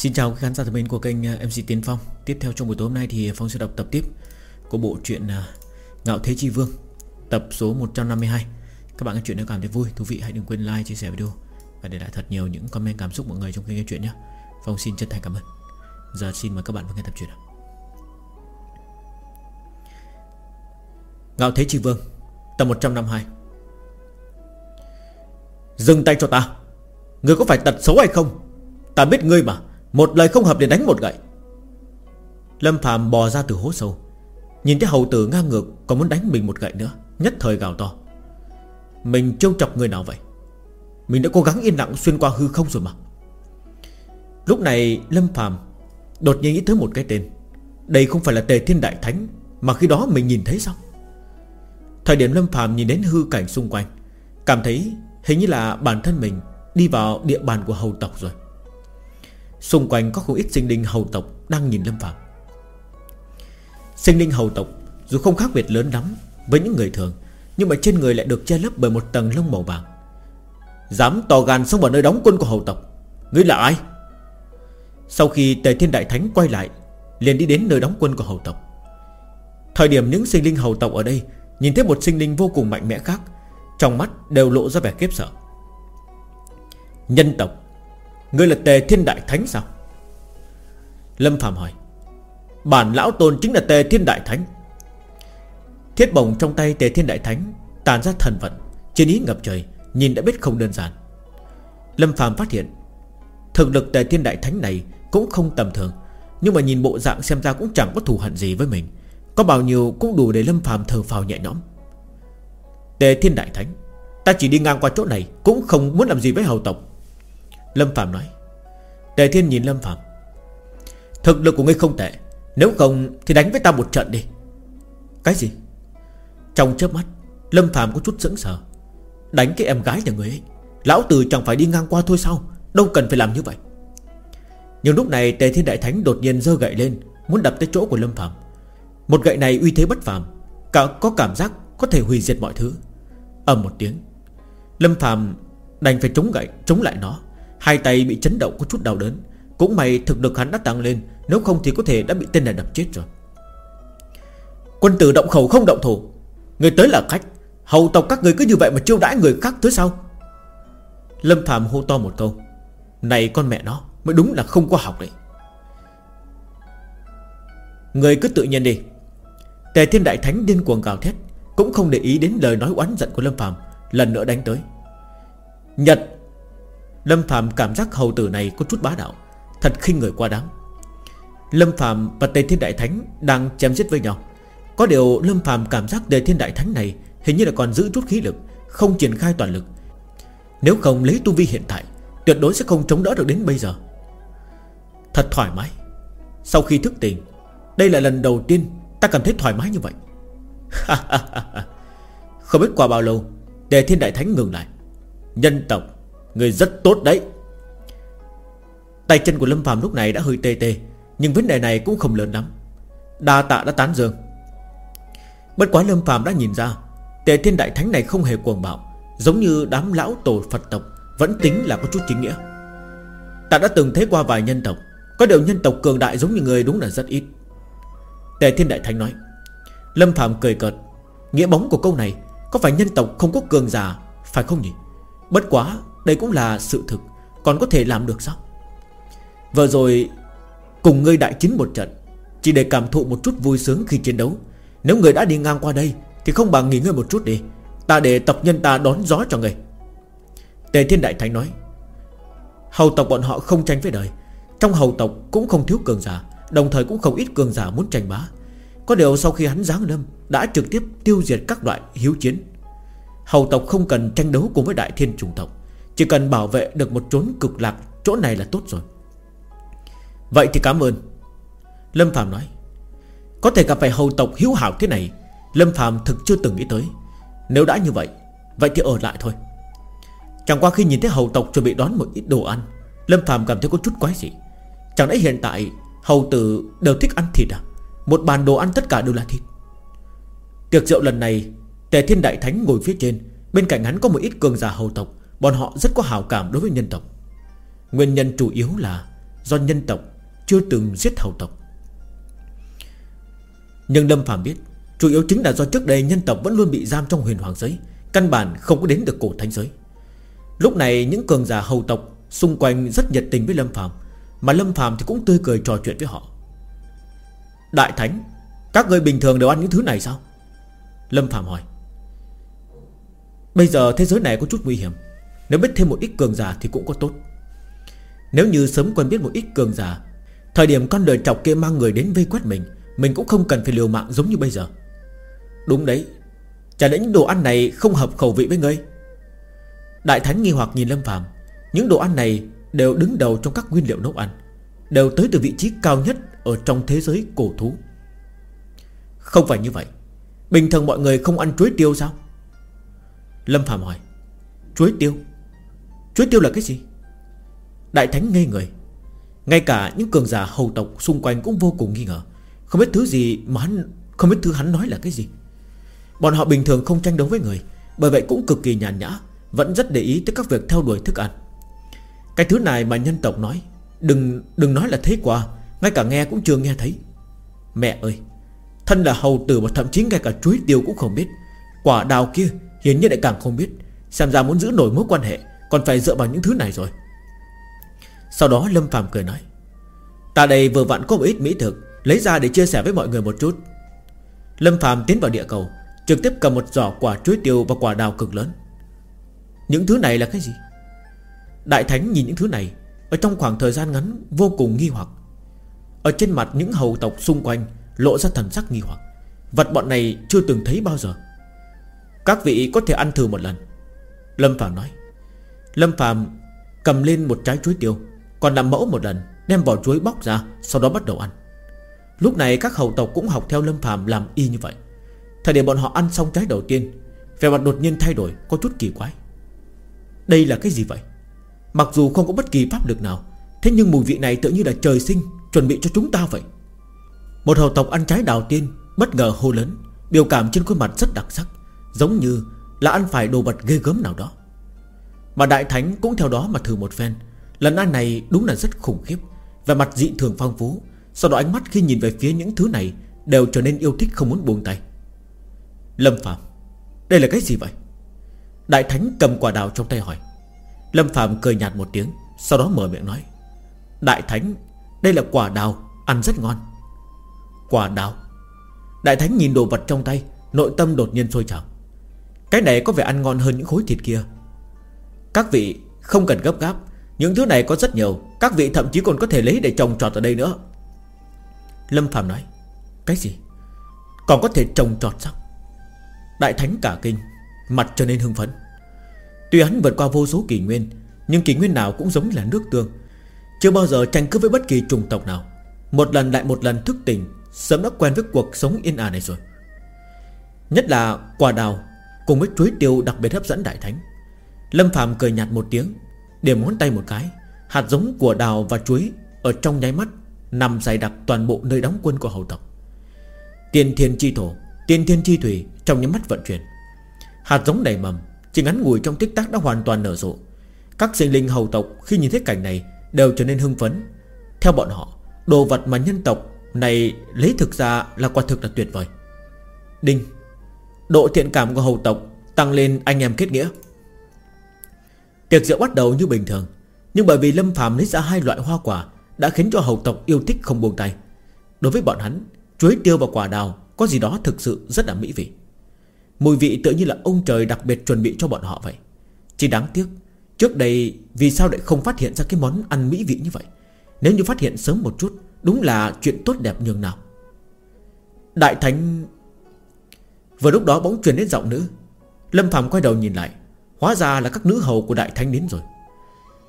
Xin chào các khán giả thân mến của kênh à, MC Tiến Phong. Tiếp theo trong buổi tối hôm nay thì Phong sẽ đọc tập tiếp Của bộ truyện à, Ngạo Thế Chi Vương Tập số 152 Các bạn nghe chuyện nếu cảm thấy vui, thú vị hãy đừng quên like, chia sẻ video Và để lại thật nhiều những comment cảm xúc mọi người trong kênh nghe chuyện nhé. Phong xin chân thành cảm ơn. Giờ xin mời các bạn vào nghe tập truyện Ngạo Thế Chi Vương Tập 152 Dừng tay cho ta. Ngươi có phải tật xấu hay không? Ta biết ngươi mà. Một lời không hợp để đánh một gậy. Lâm Phạm bò ra từ hố sâu, Nhìn thấy hầu tử ngang ngược Còn muốn đánh mình một gậy nữa, Nhất thời gào to. Mình trêu chọc người nào vậy? Mình đã cố gắng yên lặng xuyên qua hư không rồi mà. Lúc này Lâm Phạm Đột nhiên nghĩ tới một cái tên. Đây không phải là tề thiên đại thánh, Mà khi đó mình nhìn thấy sao? Thời điểm Lâm Phạm nhìn đến hư cảnh xung quanh, Cảm thấy hình như là bản thân mình Đi vào địa bàn của hầu tộc rồi. Xung quanh có không ít sinh linh hầu tộc Đang nhìn Lâm Phạm Sinh linh hầu tộc Dù không khác biệt lớn lắm với những người thường, Nhưng mà trên người lại được che lấp bởi một tầng lông màu vàng. Dám to gan xông vào nơi đóng quân của hầu tộc, Ngươi là ai? Sau khi Tề Thiên Đại Thánh quay lại, Liền đi đến nơi đóng quân của hầu tộc. Thời điểm những sinh linh hầu tộc ở đây Nhìn thấy một sinh linh vô cùng mạnh mẽ khác, Trong mắt đều lộ ra vẻ kiếp sợ. Nhân tộc Ngươi là Tề Thiên Đại Thánh sao? Lâm Phạm hỏi. Bản lão tôn chính là Tề Thiên Đại Thánh. Thiết bổng trong tay Tề Thiên Đại Thánh Tàn ra thần vận, Trên ý ngập trời, Nhìn đã biết không đơn giản. Lâm Phạm phát hiện, Thực lực Tề Thiên Đại Thánh này Cũng không tầm thường, Nhưng mà nhìn bộ dạng xem ra cũng chẳng có thù hận gì với mình. Có bao nhiêu cũng đủ để Lâm Phạm thờ phào nhẹ nhõm. Tề Thiên Đại Thánh, Ta chỉ đi ngang qua chỗ này, Cũng không muốn làm gì với hầu tộc. Lâm Phạm nói. Tề Thiên nhìn Lâm Phạm. Thực lực của ngươi không tệ. Nếu không thì đánh với ta một trận đi. Cái gì? Trong chớp mắt, Lâm Phạm có chút sững sờ. Đánh cái em gái nhà người ấy. Lão tử chẳng phải đi ngang qua thôi sao? Đâu cần phải làm như vậy. Nhưng lúc này Tề Thiên Đại Thánh đột nhiên giơ gậy lên, Muốn đập tới chỗ của Lâm Phạm. Một gậy này uy thế bất phàm, cả Có cảm giác có thể hủy diệt mọi thứ. Ầm một tiếng, Lâm Phạm đành phải chống gậy, Chống lại nó. Hai tay bị chấn động có chút đau đớn. Cũng may thực lực hắn đã tăng lên, Nếu không thì có thể đã bị tên này đập chết rồi. Quân tử động khẩu không động thủ. Người tới là khách. Hầu tộc các người cứ như vậy mà chiêu đãi người khác tới sau Lâm Phạm hô to một câu. Này con mẹ nó, Mới đúng là không có học đấy. Người cứ tự nhiên đi. Tề thiên đại thánh điên cuồng gào thét, Cũng không để ý đến lời nói oán giận của Lâm Phạm Lần nữa đánh tới. Nhật Lâm Phạm cảm giác hầu tử này có chút bá đạo, Thật khinh người quá đáng. Lâm Phạm và Tề Thiên Đại Thánh Đang chém giết với nhau. Có điều Lâm Phạm cảm giác Tề Thiên Đại Thánh này Hình như là còn giữ chút khí lực, Không triển khai toàn lực. Nếu không lấy tu vi hiện tại, Tuyệt đối sẽ không chống đỡ được đến bây giờ. Thật thoải mái. Sau khi thức tỉnh, Đây là lần đầu tiên ta cảm thấy thoải mái như vậy. Không biết qua bao lâu, Tề Thiên Đại Thánh ngừng lại. Nhân tộc Người rất tốt đấy. Tay chân của Lâm Phạm lúc này đã hơi tê tê, Nhưng vấn đề này cũng không lớn lắm. Đa tạ đã tán dương. Bất quá Lâm Phạm đã nhìn ra, Tề Thiên Đại Thánh này không hề cuồng bạo, Giống như đám lão tổ Phật tộc Vẫn tính là có chút chính nghĩa. Ta đã từng thấy qua vài nhân tộc, Có điều nhân tộc cường đại giống như người đúng là rất ít. Tề Thiên Đại Thánh nói, Lâm Phạm cười cợt, Nghĩa bóng của câu này Có phải nhân tộc không có cường giả, Phải không nhỉ? Bất quá đây cũng là sự thực, Còn có thể làm được sao? Vừa rồi, Cùng ngươi đại chiến một trận, Chỉ để cảm thụ một chút vui sướng khi chiến đấu. Nếu người đã đi ngang qua đây, Thì không bằng nghỉ ngơi một chút đi. Ta để tộc nhân ta đón gió cho người. Tề Thiên Đại Thánh nói, Hầu tộc bọn họ không tranh với đời. Trong hầu tộc cũng không thiếu cường giả, Đồng thời cũng không ít cường giả muốn tranh bá. Có điều sau khi hắn giáng lâm, Đã trực tiếp tiêu diệt các loại hiếu chiến. Hầu tộc không cần tranh đấu cùng với đại thiên trùng tộc. Chỉ cần bảo vệ được một chốn cực lạc, Chỗ này là tốt rồi. Vậy thì cảm ơn. Lâm Phạm nói, Có thể gặp phải hầu tộc hiếu hảo thế này, Lâm Phạm thực chưa từng nghĩ tới. Nếu đã như vậy Vậy thì ở lại thôi. Chẳng qua khi nhìn thấy hầu tộc chuẩn bị đón một ít đồ ăn, Lâm Phạm cảm thấy có chút quái gì Chẳng lẽ hiện tại, Hầu tử đều thích ăn thịt à? Một bàn đồ ăn tất cả đều là thịt. Tiệc rượu lần này, Tề Thiên Đại Thánh ngồi phía trên, Bên cạnh hắn có một ít cường giả hầu tộc. Bọn họ rất có hào cảm đối với nhân tộc. Nguyên nhân chủ yếu là Do nhân tộc Chưa từng giết hầu tộc. Nhưng Lâm Phạm biết, Chủ yếu chính là do trước đây nhân tộc vẫn luôn bị giam trong huyền hoàng giới, Căn bản không có đến được cổ thánh giới. Lúc này những cường giả hầu tộc Xung quanh rất nhiệt tình với Lâm Phạm Mà Lâm Phạm thì cũng tươi cười trò chuyện với họ. Đại Thánh, Các người bình thường đều ăn những thứ này sao? Lâm Phạm hỏi. Bây giờ thế giới này có chút nguy hiểm nếu biết thêm một ít cường giả thì cũng có tốt. Nếu như sớm quen biết một ít cường giả, Thời điểm con đời chọc kia mang người đến vây quét mình Mình cũng không cần phải liều mạng giống như bây giờ. Đúng đấy, Chả lẽ những đồ ăn này không hợp khẩu vị với ngươi? Đại Thánh nghi hoặc nhìn Lâm Phạm Những đồ ăn này đều đứng đầu trong các nguyên liệu nấu ăn, Đều tới từ vị trí cao nhất Ở trong thế giới cổ thú. Không phải như vậy, Bình thường mọi người không ăn chuối tiêu sao? Lâm Phạm hỏi. Chuối tiêu? Chuối tiêu là cái gì? Đại Thánh ngây người. Ngay cả những cường giả hầu tộc xung quanh cũng vô cùng nghi ngờ. Không biết thứ gì mà hắn, Không biết thứ hắn nói là cái gì. Bọn họ bình thường không tranh đấu với người, Bởi vậy cũng cực kỳ nhàn nhã, Vẫn rất để ý tới các việc theo đuổi thức ăn. Cái thứ này mà nhân tộc nói, Đừng đừng nói là thấy qua, Ngay cả nghe cũng chưa nghe thấy. Mẹ ơi, Thân là hầu tử mà thậm chí ngay cả chuối tiêu cũng không biết. Quả đào kia hiển nhiên lại càng không biết, Xem ra muốn giữ nổi mối quan hệ. Còn phải dựa vào những thứ này rồi. Sau đó Lâm Phạm cười nói, Ta đây vừa vặn có một ít mỹ thực, Lấy ra để chia sẻ với mọi người một chút. Lâm Phạm tiến vào địa cầu, Trực tiếp cầm một giỏ quả chuối tiêu và quả đào cực lớn. Những thứ này là cái gì? Đại Thánh nhìn những thứ này, Ở trong khoảng thời gian ngắn vô cùng nghi hoặc. Ở trên mặt những hầu tộc xung quanh Lộ ra thần sắc nghi hoặc. Vật bọn này chưa từng thấy bao giờ. Các vị có thể ăn thử một lần. Lâm Phạm nói. Lâm Phạm cầm lên một trái chuối tiêu, Còn làm mẫu một lần, Đem vỏ chuối bóc ra, Sau đó bắt đầu ăn. Lúc này các hầu tộc cũng học theo Lâm Phạm làm y như vậy. Thời điểm bọn họ ăn xong trái đầu tiên Về mặt đột nhiên thay đổi, Có chút kỳ quái. Đây là cái gì vậy? Mặc dù không có bất kỳ pháp lực nào, Thế nhưng mùi vị này tự như là trời sinh, Chuẩn bị cho chúng ta vậy. Một hầu tộc ăn trái đào tiên, Bất ngờ hô lớn, Biểu cảm trên khuôn mặt rất đặc sắc, Giống như là ăn phải đồ vật ghê gớm nào đó. Mà đại thánh cũng theo đó mà thử một phen. Lần ăn này đúng là rất khủng khiếp. Và mặt dị thường phong phú, Sau đó ánh mắt khi nhìn về phía những thứ này Đều trở nên yêu thích không muốn buông tay. Lâm Phạm Đây là cái gì vậy? Đại Thánh cầm quả đào trong tay hỏi. Lâm Phạm cười nhạt một tiếng, Sau đó mở miệng nói. Đại Thánh, Đây là quả đào, Ăn rất ngon. Quả đào? Đại Thánh nhìn đồ vật trong tay, Nội tâm đột nhiên sôi trào. Cái này có vẻ ăn ngon hơn những khối thịt kia. Các vị không cần gấp gáp. Những thứ này có rất nhiều. Các vị thậm chí còn có thể lấy để trồng trọt ở đây nữa. Lâm Phạm nói, Cái gì? Còn có thể trồng trọt sao? Đại thánh cả kinh, Mặt trở nên hưng phấn. Tuy hắn vượt qua vô số kỷ nguyên, Nhưng kỷ nguyên nào cũng giống là nước tương. Chưa bao giờ tranh cướp với bất kỳ chủng tộc nào. Một lần lại một lần thức tỉnh, Sớm đã quen với cuộc sống yên ả này rồi. Nhất là quả đào Cùng với chuối tiêu đặc biệt hấp dẫn đại thánh. Lâm Phạm cười nhạt một tiếng, Điểm ngón tay một cái, Hạt giống của đào và chuối Ở trong nháy mắt Nằm dày đặc toàn bộ nơi đóng quân của hầu tộc. Tiên thiên chi thổ, Tiên thiên chi thủy trong những mắt vận chuyển. Hạt giống đầy mầm, Chỉ ngắn ngủi trong tích tắc đã hoàn toàn nở rộ. Các sinh linh hầu tộc khi nhìn thấy cảnh này Đều trở nên hưng phấn. Theo bọn họ, Đồ vật mà nhân tộc này lấy thực ra là quả thực là tuyệt vời. Đinh, Độ thiện cảm của hầu tộc Tăng lên anh em kết nghĩa. Tiệc rượu bắt đầu như bình thường. Nhưng bởi vì Lâm Phạm lấy ra hai loại hoa quả Đã khiến cho hầu tộc yêu thích không buông tay. Đối với bọn hắn, Chuối tiêu và quả đào Có gì đó thực sự rất là mỹ vị. Mùi vị tự như là ông trời đặc biệt chuẩn bị cho bọn họ vậy. Chỉ đáng tiếc, Trước đây vì sao lại không phát hiện ra cái món ăn mỹ vị như vậy? Nếu như phát hiện sớm một chút, Đúng là chuyện tốt đẹp nhường nào. Đại Thánh Vừa lúc đó bỗng truyền đến giọng nữ. Lâm Phạm quay đầu nhìn lại. Hóa ra là các nữ hầu của Đại Thánh đến rồi.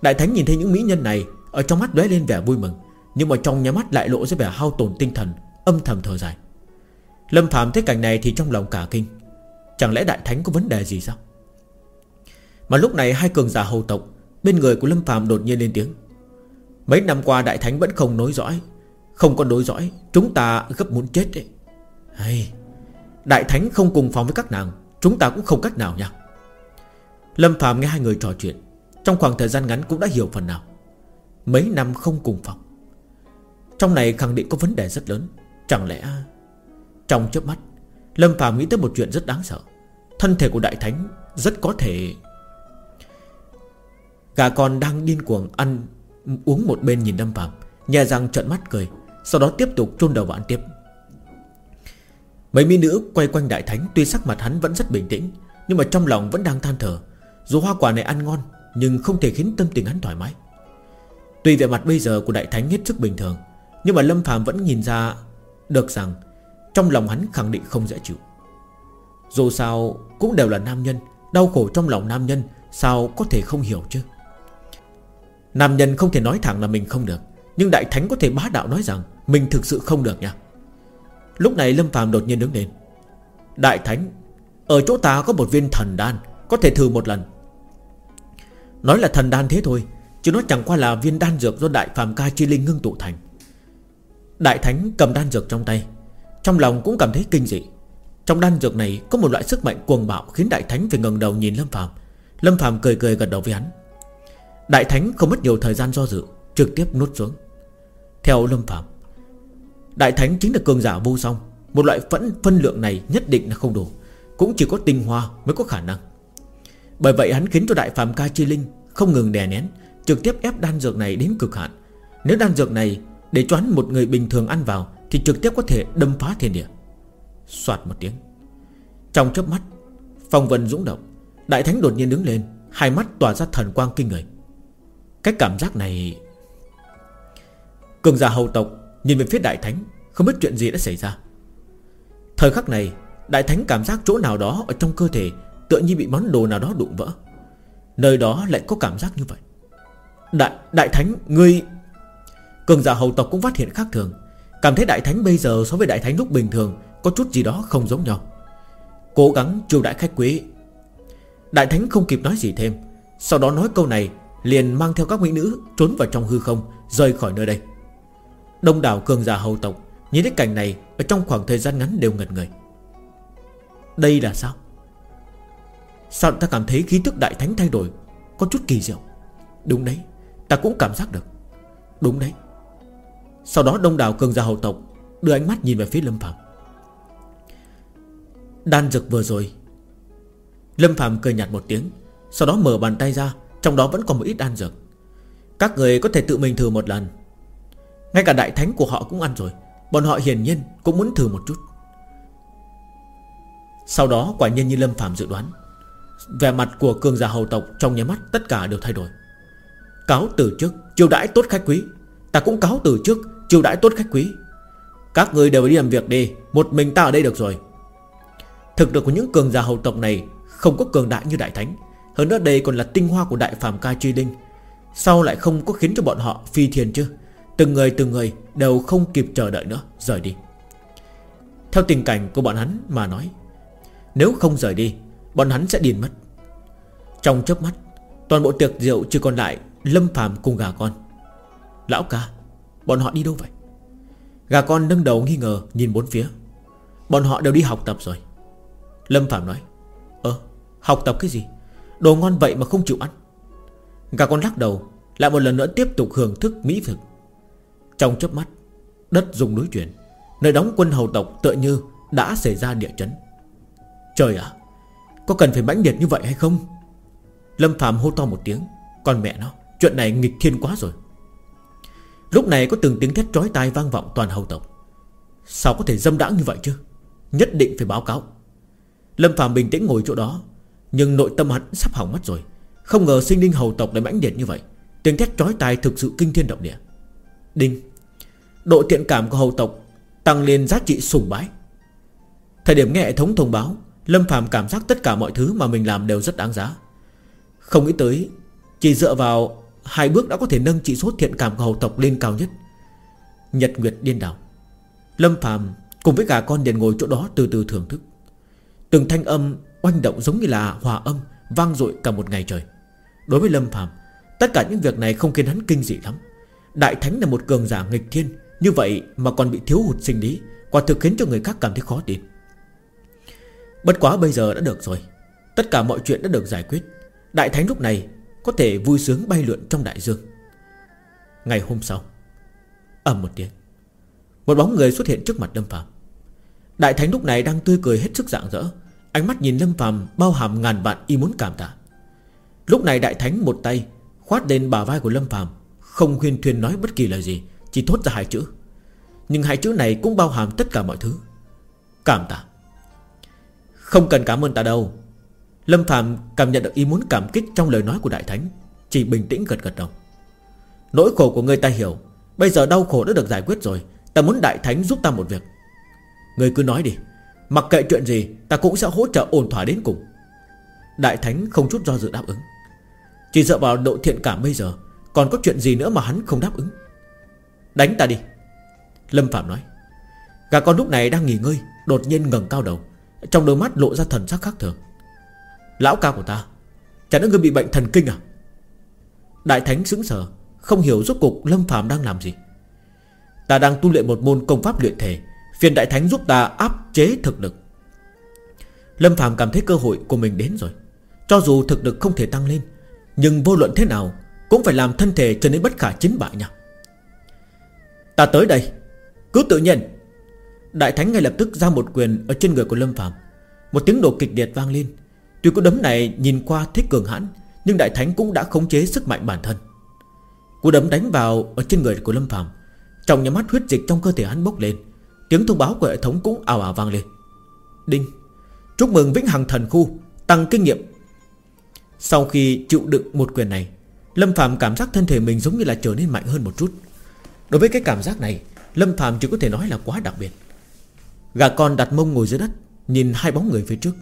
Đại Thánh nhìn thấy những mỹ nhân này, Ở trong mắt lóe lên vẻ vui mừng, Nhưng mà trong nhà mắt lại lộ ra vẻ hao tổn tinh thần, Âm thầm thở dài. Lâm Phạm thấy cảnh này thì trong lòng cả kinh. Chẳng lẽ Đại Thánh có vấn đề gì sao? Mà lúc này hai cường giả hầu tộc, Bên người của Lâm Phạm đột nhiên lên tiếng. Mấy năm qua Đại Thánh vẫn không nối dõi, Không có nối dõi, Chúng ta gấp muốn chết đấy. Hay, Đại Thánh không cùng phòng với các nàng, Chúng ta cũng không cách nào nha. Lâm Phạm nghe hai người trò chuyện, Trong khoảng thời gian ngắn cũng đã hiểu phần nào. Mấy năm không cùng phòng. Trong này khẳng định có vấn đề rất lớn. Chẳng lẽ, Trong chớp mắt, Lâm Phạm nghĩ tới một chuyện rất đáng sợ. Thân thể của Đại Thánh rất có thể Gà con đang điên cuồng ăn, Uống một bên nhìn Lâm Phạm Nhà răng trợn mắt cười, Sau đó tiếp tục chôn đầu vào ăn tiếp. Mấy mỹ nữ quay quanh Đại Thánh, Tuy sắc mặt hắn vẫn rất bình tĩnh, Nhưng mà trong lòng vẫn đang than thở. Dù hoa quả này ăn ngon, Nhưng không thể khiến tâm tình hắn thoải mái. Tuy vẻ mặt bây giờ của Đại Thánh hết sức bình thường, Nhưng mà Lâm Phạm vẫn nhìn ra Được rằng Trong lòng hắn khẳng định không dễ chịu. Dù sao cũng đều là nam nhân, Đau khổ trong lòng nam nhân, Sao có thể không hiểu chứ? Nam nhân không thể nói thẳng là mình không được, Nhưng Đại Thánh có thể bá đạo nói rằng Mình thực sự không được nha. Lúc này Lâm Phạm đột nhiên đứng lên. Đại Thánh, Ở chỗ ta có một viên thần đan có thể thử một lần. Nói là thần đan thế thôi, Chứ nó chẳng qua là viên đan dược do Đại Phạm Ca Chi Linh ngưng tụ thành. Đại Thánh cầm đan dược trong tay, Trong lòng cũng cảm thấy kinh dị. Trong đan dược này có một loại sức mạnh cuồng bạo Khiến Đại Thánh phải ngẩng đầu nhìn Lâm Phạm Lâm Phạm cười cười gật đầu với hắn. Đại Thánh không mất nhiều thời gian do dự, Trực tiếp nuốt xuống. Theo Lâm Phạm Đại Thánh chính là cường giả vô song, Một loại phẫn phân lượng này nhất định là không đủ, Cũng chỉ có tinh hoa mới có khả năng. Bởi vậy hắn khiến cho Đại Phạm Ca Chi Linh Không ngừng đè nén, Trực tiếp ép đan dược này đến cực hạn. Nếu đan dược này để cho hắn một người bình thường ăn vào Thì trực tiếp có thể đâm phá thiên địa. Xoạt một tiếng. Trong chớp mắt, Phong vân dũng động, Đại Thánh đột nhiên đứng lên, Hai mắt tỏa ra thần quang kinh người. Cái cảm giác này, Cường giả hầu tộc Nhìn về phía Đại Thánh, Không biết chuyện gì đã xảy ra. Thời khắc này, Đại Thánh cảm giác chỗ nào đó Ở trong cơ thể Tựa như bị món đồ nào đó đụng vỡ. Nơi đó lại có cảm giác như vậy. Đại, đại Thánh Ngươi Cường giả hầu tộc cũng phát hiện khác thường. Cảm thấy Đại Thánh bây giờ so với Đại Thánh lúc bình thường Có chút gì đó không giống nhau. Cố gắng chiêu đại khách quý. Đại Thánh không kịp nói gì thêm. Sau đó nói câu này Liền mang theo các mỹ nữ Trốn vào trong hư không Rời khỏi nơi đây. Đông đảo cường giả hầu tộc Nhìn thấy cảnh này Ở trong khoảng thời gian ngắn đều ngật người. Đây là sao? Sao ta cảm thấy khí tức đại thánh thay đổi? Có chút kỳ diệu. Đúng đấy, Ta cũng cảm giác được. Đúng đấy. Sau đó đông đảo cường gia hậu tộc Đưa ánh mắt nhìn về phía Lâm Phạm Đan dược vừa rồi. Lâm Phạm cười nhạt một tiếng, Sau đó mở bàn tay ra, Trong đó vẫn còn một ít đan dược. Các người có thể tự mình thử một lần. Ngay cả đại thánh của họ cũng ăn rồi, Bọn họ hiển nhiên cũng muốn thử một chút. Sau đó quả nhiên như Lâm Phạm dự đoán Vẻ mặt của cường giả hầu tộc Trong nhà mắt tất cả đều thay đổi. Cáo từ trước, chiêu đãi tốt khách quý. Ta cũng cáo từ trước, chiêu đãi tốt khách quý. Các người đều đi làm việc đi, Một mình ta ở đây được rồi. Thực lực của những cường giả hầu tộc này Không có cường đại như đại thánh. Hơn nữa đây còn là tinh hoa của đại phàm ca truy linh. Sao lại không có khiến cho bọn họ phi thiền chứ? Từng người từng người đều không kịp chờ đợi nữa, Rời đi. Theo tình cảnh của bọn hắn mà nói, Nếu không rời đi Bọn hắn sẽ điên mất. Trong chớp mắt, Toàn bộ tiệc rượu chỉ còn lại Lâm phàm cùng gà con. Lão ca, Bọn họ đi đâu vậy? Gà con nâng đầu nghi ngờ nhìn bốn phía. Bọn họ đều đi học tập rồi. Lâm phàm nói Ơ học tập cái gì? Đồ ngon vậy mà không chịu ăn. Gà con lắc đầu, Lại một lần nữa tiếp tục hưởng thức mỹ thực. Trong chớp mắt, Đất dùng núi chuyển, Nơi đóng quân hầu tộc tựa như đã xảy ra địa chấn. Trời ạ có cần phải mãnh liệt như vậy hay không? Lâm Phạm hô to một tiếng. Còn mẹ nó, Chuyện này nghịch thiên quá rồi. Lúc này có từng tiếng thét trói tai vang vọng toàn hầu tộc. Sao có thể dâm đãng như vậy chứ? Nhất định phải báo cáo. Lâm Phạm bình tĩnh ngồi chỗ đó, Nhưng nội tâm hắn sắp hỏng mất rồi. Không ngờ sinh linh hầu tộc lại mãnh liệt như vậy. Tiếng thét trói tai thực sự kinh thiên động địa. Đinh. Độ thiện cảm của hầu tộc Tăng lên giá trị sùng bái. Thời điểm nghe hệ thống thông báo Lâm Phạm cảm giác tất cả mọi thứ mà mình làm đều rất đáng giá. Không nghĩ tới, Chỉ dựa vào Hai bước đã có thể nâng trị số thiện cảm của hầu tộc lên cao nhất. Nhật Nguyệt điên đảo. Lâm Phạm cùng với cả con liền ngồi chỗ đó từ từ thưởng thức. Từng thanh âm oanh động giống như là hòa âm Vang dội cả một ngày trời. Đối với Lâm Phạm Tất cả những việc này không khiến hắn kinh dị lắm. Đại Thánh là một cường giả nghịch thiên, Như vậy mà còn bị thiếu hụt sinh lý, Quả thực khiến cho người khác cảm thấy khó tin. Bất quá bây giờ đã được rồi. Tất cả mọi chuyện đã được giải quyết. Đại Thánh lúc này Có thể vui sướng bay lượn trong đại dương. Ngày hôm sau ầm một tiếng, Một bóng người xuất hiện trước mặt Lâm Phạm Đại Thánh lúc này đang tươi cười hết sức rạng rỡ, Ánh mắt nhìn Lâm Phạm bao hàm ngàn vạn y muốn cảm tạ. Lúc này Đại Thánh một tay Khoát lên bả vai của Lâm Phạm Không huyên thuyền nói bất kỳ lời gì, Chỉ thốt ra hai chữ. Nhưng hai chữ này cũng bao hàm tất cả mọi thứ. Cảm tạ. Không cần cảm ơn ta đâu. Lâm Phạm cảm nhận được ý muốn cảm kích Trong lời nói của Đại Thánh. Chỉ bình tĩnh gật gật đầu. Nỗi khổ của người ta hiểu. Bây giờ đau khổ đã được giải quyết rồi. Ta muốn Đại Thánh giúp ta một việc. Người cứ nói đi. Mặc kệ chuyện gì, Ta cũng sẽ hỗ trợ ổn thỏa đến cùng. Đại Thánh không chút do dự đáp ứng. Chỉ dựa vào độ thiện cảm bây giờ, Còn có chuyện gì nữa mà hắn không đáp ứng? Đánh ta đi. Lâm Phạm nói. Gà con lúc này đang nghỉ ngơi, Đột nhiên ngẩng cao đầu. Trong đôi mắt lộ ra thần sắc khác thường. Lão ca của ta, Chẳng lẽ người bị bệnh thần kinh à? Đại Thánh sững sờ, Không hiểu rốt cục Lâm phàm đang làm gì. Ta đang tu luyện một môn công pháp luyện thể, Phiền Đại Thánh giúp ta áp chế thực lực. Lâm phàm cảm thấy cơ hội của mình đến rồi. Cho dù thực lực không thể tăng lên, Nhưng vô luận thế nào Cũng phải làm thân thể trở nên bất khả chính bại nha. Ta tới đây, Cứ tự nhiên Đại Thánh ngay lập tức ra một quyền Ở trên người của Lâm Phạm Một tiếng đổ kịch liệt vang lên. Tuy có đấm này nhìn qua thích cường hãn, Nhưng Đại Thánh cũng đã khống chế sức mạnh bản thân. Cú đấm đánh vào Ở trên người của Lâm Phạm Trong nhà mắt huyết dịch trong cơ thể hắn bốc lên, Tiếng thông báo của hệ thống cũng ảo ảo vang lên. Đinh! Chúc mừng Vĩnh Hằng Thần Khu, Tăng kinh nghiệm. Sau khi chịu đựng một quyền này, Lâm Phạm cảm giác thân thể mình giống như là trở nên mạnh hơn một chút. Đối với cái cảm giác này, Lâm Phạm chỉ có thể nói là quá đặc biệt. Gà con đặt mông ngồi dưới đất, Nhìn hai bóng người phía trước.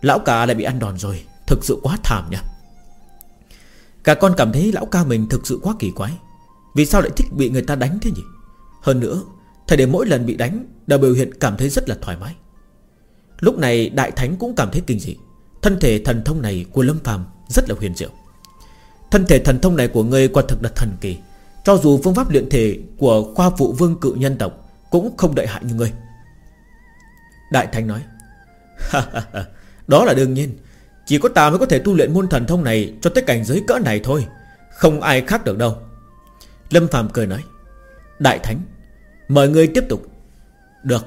Lão ca lại bị ăn đòn rồi, Thực sự quá thảm nha Cả con cảm thấy lão ca mình thực sự quá kỳ quái. Vì sao lại thích bị người ta đánh thế nhỉ? Hơn nữa, Thời điểm mỗi lần bị đánh Đều biểu hiện cảm thấy rất là thoải mái. Lúc này, Đại Thánh cũng cảm thấy kinh dị. Thân thể thần thông này của Lâm phàm Rất là huyền diệu. Thân thể thần thông này của ngươi quả thực là thần kỳ. Cho dù phương pháp luyện thể Của khoa phụ vương cự nhân tộc cũng không đợi hại như ngươi. Đại Thánh nói Đó là đương nhiên. Chỉ có ta mới có thể tu luyện môn thần thông này Cho tới cảnh giới cỡ này thôi, Không ai khác được đâu. Lâm phàm cười nói, Đại Thánh, Mời ngươi tiếp tục. Được.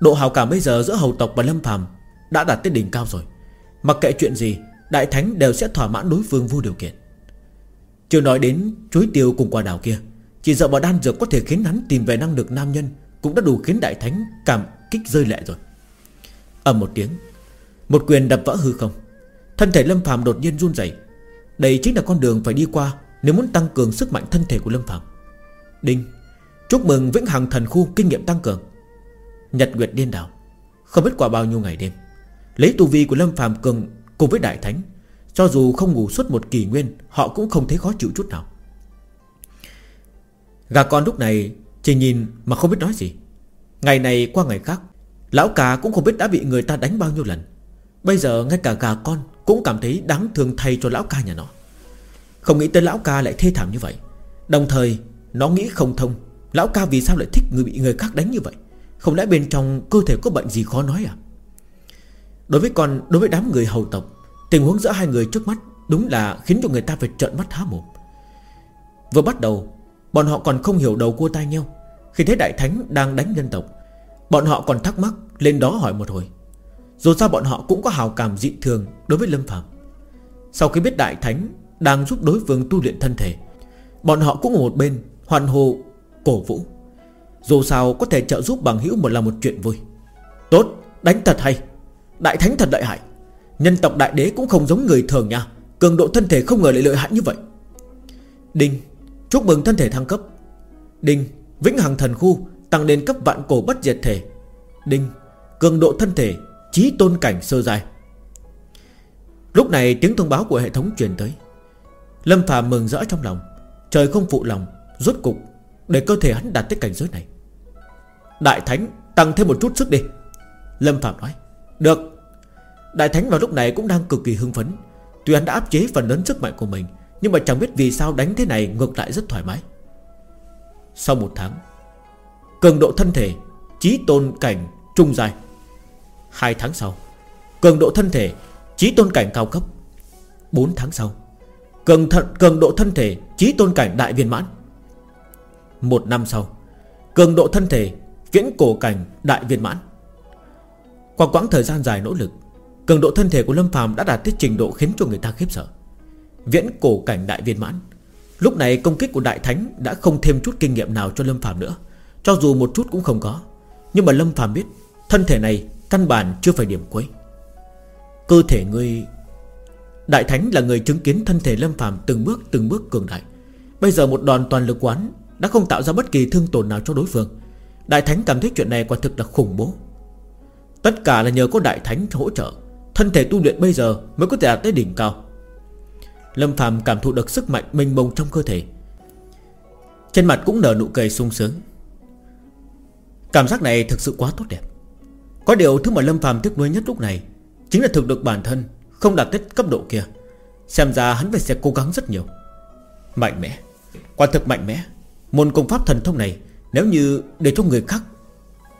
Độ hào cảm bây giờ giữa hầu tộc và Lâm phàm Đã đạt tới đỉnh cao rồi. Mặc kệ chuyện gì, Đại Thánh đều sẽ thỏa mãn đối phương vô điều kiện. Chưa nói đến chuối tiêu cùng quả đào kia chỉ dựa vào đan dược có thể khiến hắn tìm về năng lực nam nhân Cũng đã đủ khiến Đại Thánh cảm kích rơi lệ rồi. Ầm một tiếng, Một quyền đập vỡ hư không. Thân thể Lâm phàm đột nhiên run rẩy. Đây chính là con đường phải đi qua Nếu muốn tăng cường sức mạnh thân thể của Lâm phàm. Đinh, Chúc mừng Vĩnh Hằng Thần Khu kinh nghiệm tăng cường. Nhật Nguyệt điên đảo, Không biết qua bao nhiêu ngày đêm, Lấy tu vi của Lâm phàm cường cùng với Đại Thánh, Cho dù không ngủ suốt một kỳ nguyên, Họ cũng không thấy khó chịu chút nào. Gà con lúc này Chỉ nhìn mà không biết nói gì. Ngày này qua ngày khác, Lão cả cũng không biết đã bị người ta đánh bao nhiêu lần. Bây giờ ngay cả gà con Cũng cảm thấy đáng thương thay cho lão ca nhà nó Không nghĩ tới lão ca lại thê thảm như vậy. Đồng thời, Nó nghĩ không thông, Lão ca vì sao lại thích người bị người khác đánh như vậy? Không lẽ bên trong cơ thể có bệnh gì khó nói à? Đối với con, Đối với đám người hầu tộc, Tình huống giữa hai người trước mắt Đúng là khiến cho người ta phải trợn mắt há mồm. Vừa bắt đầu Bọn họ còn không hiểu đầu cua tai nhau Khi thấy đại thánh đang đánh nhân tộc, Bọn họ còn thắc mắc, Lên đó hỏi một hồi. Dù sao bọn họ cũng có hào cảm dị thường Đối với Lâm Phạm Sau khi biết Đại Thánh Đang giúp đối phương tu luyện thân thể, Bọn họ cũng ở một bên Hoàn hồ cổ vũ. Dù sao có thể trợ giúp bằng hữu một là một chuyện vui. Tốt, đánh thật hay. Đại Thánh thật đại hại. Nhân tộc đại đế cũng không giống người thường nha. Cường độ thân thể không ngờ lại lợi hại như vậy. Đinh Chúc mừng thân thể thăng cấp. Đinh, Vĩnh Hằng Thần Khu, Tăng lên cấp vạn cổ bất diệt thể. Đinh, Cường độ thân thể, Chí tôn cảnh sơ dài Lúc này tiếng thông báo của hệ thống truyền tới. Lâm Phạm mừng rỡ trong lòng. Trời không phụ lòng, Rốt cục, Để cơ thể hắn đạt tới cảnh giới này. Đại Thánh, tăng thêm một chút sức đi. Lâm Phạm nói, Được. Đại Thánh vào lúc này cũng đang cực kỳ hưng phấn. Tuy hắn đã áp chế phần lớn sức mạnh của mình nhưng mà chẳng biết vì sao đánh thế này ngược lại rất thoải mái. Sau một tháng Cường độ thân thể Chí tôn cảnh trung dài Hai tháng sau Cường độ thân thể Chí tôn cảnh cao cấp. 4 tháng sau Cường, thận, cường độ thân thể Chí tôn cảnh đại viên mãn. Một năm sau Cường độ thân thể Viễn cổ cảnh đại viên mãn. Qua quãng thời gian dài nỗ lực Cường độ thân thể của Lâm phàm đã đạt tới trình độ khiến cho người ta khiếp sợ. Viễn cổ cảnh đại viên mãn. Lúc này công kích của Đại Thánh Đã không thêm chút kinh nghiệm nào cho Lâm phàm nữa. Cho dù một chút cũng không có. Nhưng mà Lâm phàm biết, Thân thể này căn bản chưa phải điểm cuối. Cơ thể ngươi, Đại Thánh là người chứng kiến thân thể Lâm phàm từng bước từng bước cường đại. Bây giờ một đòn toàn lực quán Đã không tạo ra bất kỳ thương tổn nào cho đối phương. Đại Thánh cảm thấy chuyện này quả thực là khủng bố. Tất cả là nhờ có Đại Thánh hỗ trợ. Thân thể tu luyện bây giờ mới có thể đạt tới đỉnh cao. Lâm Phạm cảm thụ được sức mạnh mênh mông trong cơ thể. Trên mặt cũng nở nụ cười sung sướng. Cảm giác này thực sự quá tốt đẹp. Có điều thứ mà Lâm Phạm tiếc nuối nhất lúc này Chính là thực được bản thân Không đạt tới cấp độ kia. Xem ra hắn phải sẽ cố gắng rất nhiều. Mạnh mẽ. Quả thực mạnh mẽ. Môn công pháp thần thông này Nếu như để cho người khác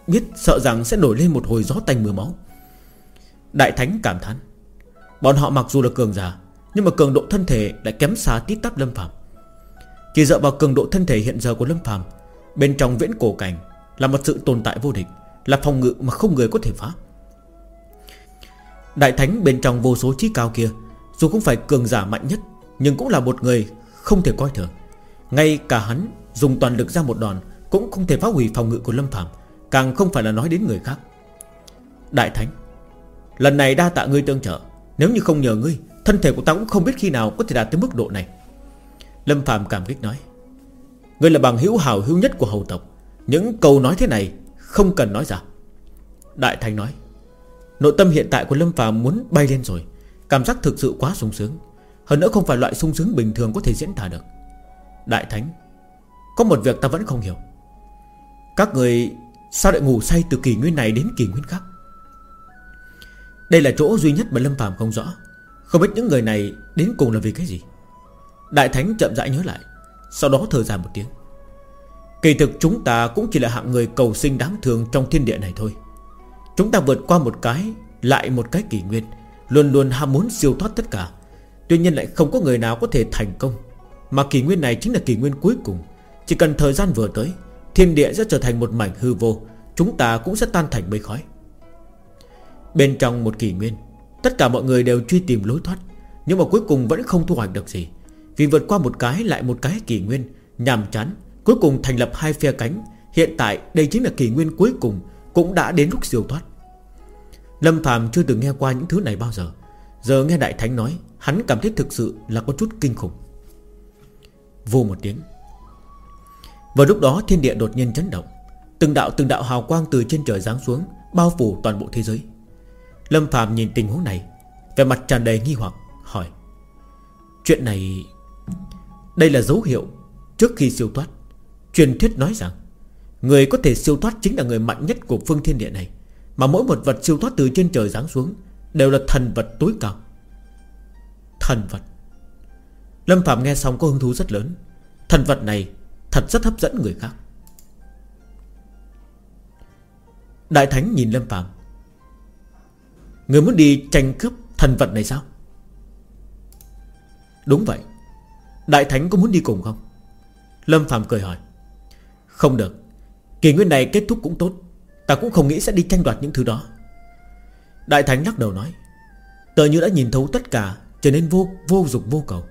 Biết sợ rằng sẽ nổi lên một hồi gió tanh mưa máu. Đại Thánh cảm thán. Bọn họ mặc dù là cường giả nhưng mà cường độ thân thể lại kém xa tít tắp Lâm Phạm Chỉ dựa vào cường độ thân thể hiện giờ của Lâm Phạm Bên trong viễn cổ cảnh Là một sự tồn tại vô địch, Là phòng ngự mà không người có thể phá. Đại Thánh bên trong vô số trí cao kia, Dù không phải cường giả mạnh nhất, Nhưng cũng là một người không thể coi thường. Ngay cả hắn dùng toàn lực ra một đòn Cũng không thể phá hủy phòng ngự của Lâm Phạm Càng không phải là nói đến người khác. Đại Thánh, Lần này đa tạ ngươi tương trợ, Nếu như không nhờ ngươi Thân thể của ta cũng không biết khi nào có thể đạt tới mức độ này. Lâm Phạm cảm kích nói, Ngươi là bằng hữu hào hữu nhất của hầu tộc. Những câu nói thế này Không cần nói ra. Đại Thành nói, Nội tâm hiện tại của Lâm Phạm muốn bay lên rồi. Cảm giác thực sự quá sung sướng. Hơn nữa không phải loại sung sướng bình thường có thể diễn tả được. Đại Thánh, Có một việc ta vẫn không hiểu. Các người sao lại ngủ say từ kỳ nguyên này đến kỳ nguyên khác? Đây là chỗ duy nhất mà Lâm Phạm không rõ. Không biết những người này đến cùng là vì cái gì? Đại Thánh chậm rãi nhớ lại, Sau đó thở dài một tiếng. Kỳ thực chúng ta cũng chỉ là hạng người cầu sinh đáng thương trong thiên địa này thôi. Chúng ta vượt qua một cái, Lại một cái kỷ nguyên, Luôn luôn ham muốn siêu thoát tất cả. Tuy nhiên lại không có người nào có thể thành công. Mà kỷ nguyên này chính là kỷ nguyên cuối cùng. Chỉ cần thời gian vừa tới, Thiên địa sẽ trở thành một mảnh hư vô, Chúng ta cũng sẽ tan thành mây khói. Bên trong một kỷ nguyên Tất cả mọi người đều truy tìm lối thoát, Nhưng mà cuối cùng vẫn không thu hoạch được gì. Vì vượt qua một cái lại một cái kỷ nguyên, Nhàm chán, Cuối cùng thành lập hai phe cánh. Hiện tại, đây chính là kỷ nguyên cuối cùng, Cũng đã đến lúc siêu thoát. Lâm Phạm chưa từng nghe qua những thứ này bao giờ. Giờ nghe Đại Thánh nói, Hắn cảm thấy thực sự là có chút kinh khủng. Vô một tiếng. Vào lúc đó, thiên địa đột nhiên chấn động. Từng đạo từng đạo hào quang từ trên trời giáng xuống, Bao phủ toàn bộ thế giới. Lâm Phạm nhìn tình huống này Về mặt tràn đầy nghi hoặc, hỏi. Chuyện này, Đây là dấu hiệu Trước khi siêu thoát. Truyền thuyết nói rằng, Người có thể siêu thoát chính là người mạnh nhất của phương thiên địa này, Mà mỗi một vật siêu thoát từ trên trời giáng xuống Đều là thần vật tối cao. Thần vật. Lâm Phạm nghe xong có hứng thú rất lớn. Thần vật này thật rất hấp dẫn người khác. Đại Thánh nhìn Lâm Phạm. Người muốn đi tranh cướp thần vật này sao? Đúng vậy. Đại Thánh có muốn đi cùng không? Lâm Phạm cười hỏi. Không được. Kỳ nguyên này kết thúc cũng tốt. Ta cũng không nghĩ sẽ đi tranh đoạt những thứ đó. Đại Thánh lắc đầu nói. Tờ như đã nhìn thấu tất cả, Trở nên vô vô dục vô cầu.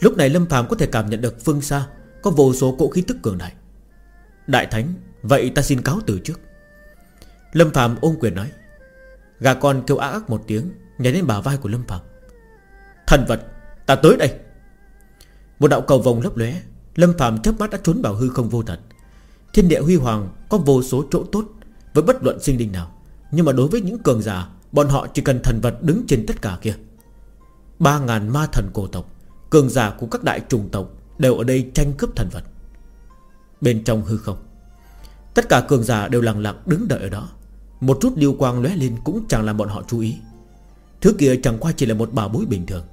Lúc này Lâm Phạm có thể cảm nhận được phương xa, Có vô số cỗ khí tức cường đại. Đại Thánh, Vậy ta xin cáo từ trước. Lâm Phạm ôm quyền nói. Gà con kêu ác ác một tiếng, Nhảy lên bả vai của Lâm Phạm. Thần vật, Ta tới đây. Một đạo cầu vòng lấp lóe, Lâm Phạm chớp mắt đã trốn vào hư không vô tận. Thiên địa huy hoàng có vô số chỗ tốt, Với bất luận sinh linh nào. Nhưng mà đối với những cường giả, Bọn họ chỉ cần thần vật đứng trên tất cả kia. Ba ngàn ma thần cổ tộc, Cường giả của các đại trùng tộc Đều ở đây tranh cướp thần vật. Bên trong hư không, Tất cả cường giả đều lặng lặng đứng đợi ở đó một chút điêu quang lóe lên cũng chẳng làm bọn họ chú ý. Thứ kia chẳng qua chỉ là một bảo bối bình thường.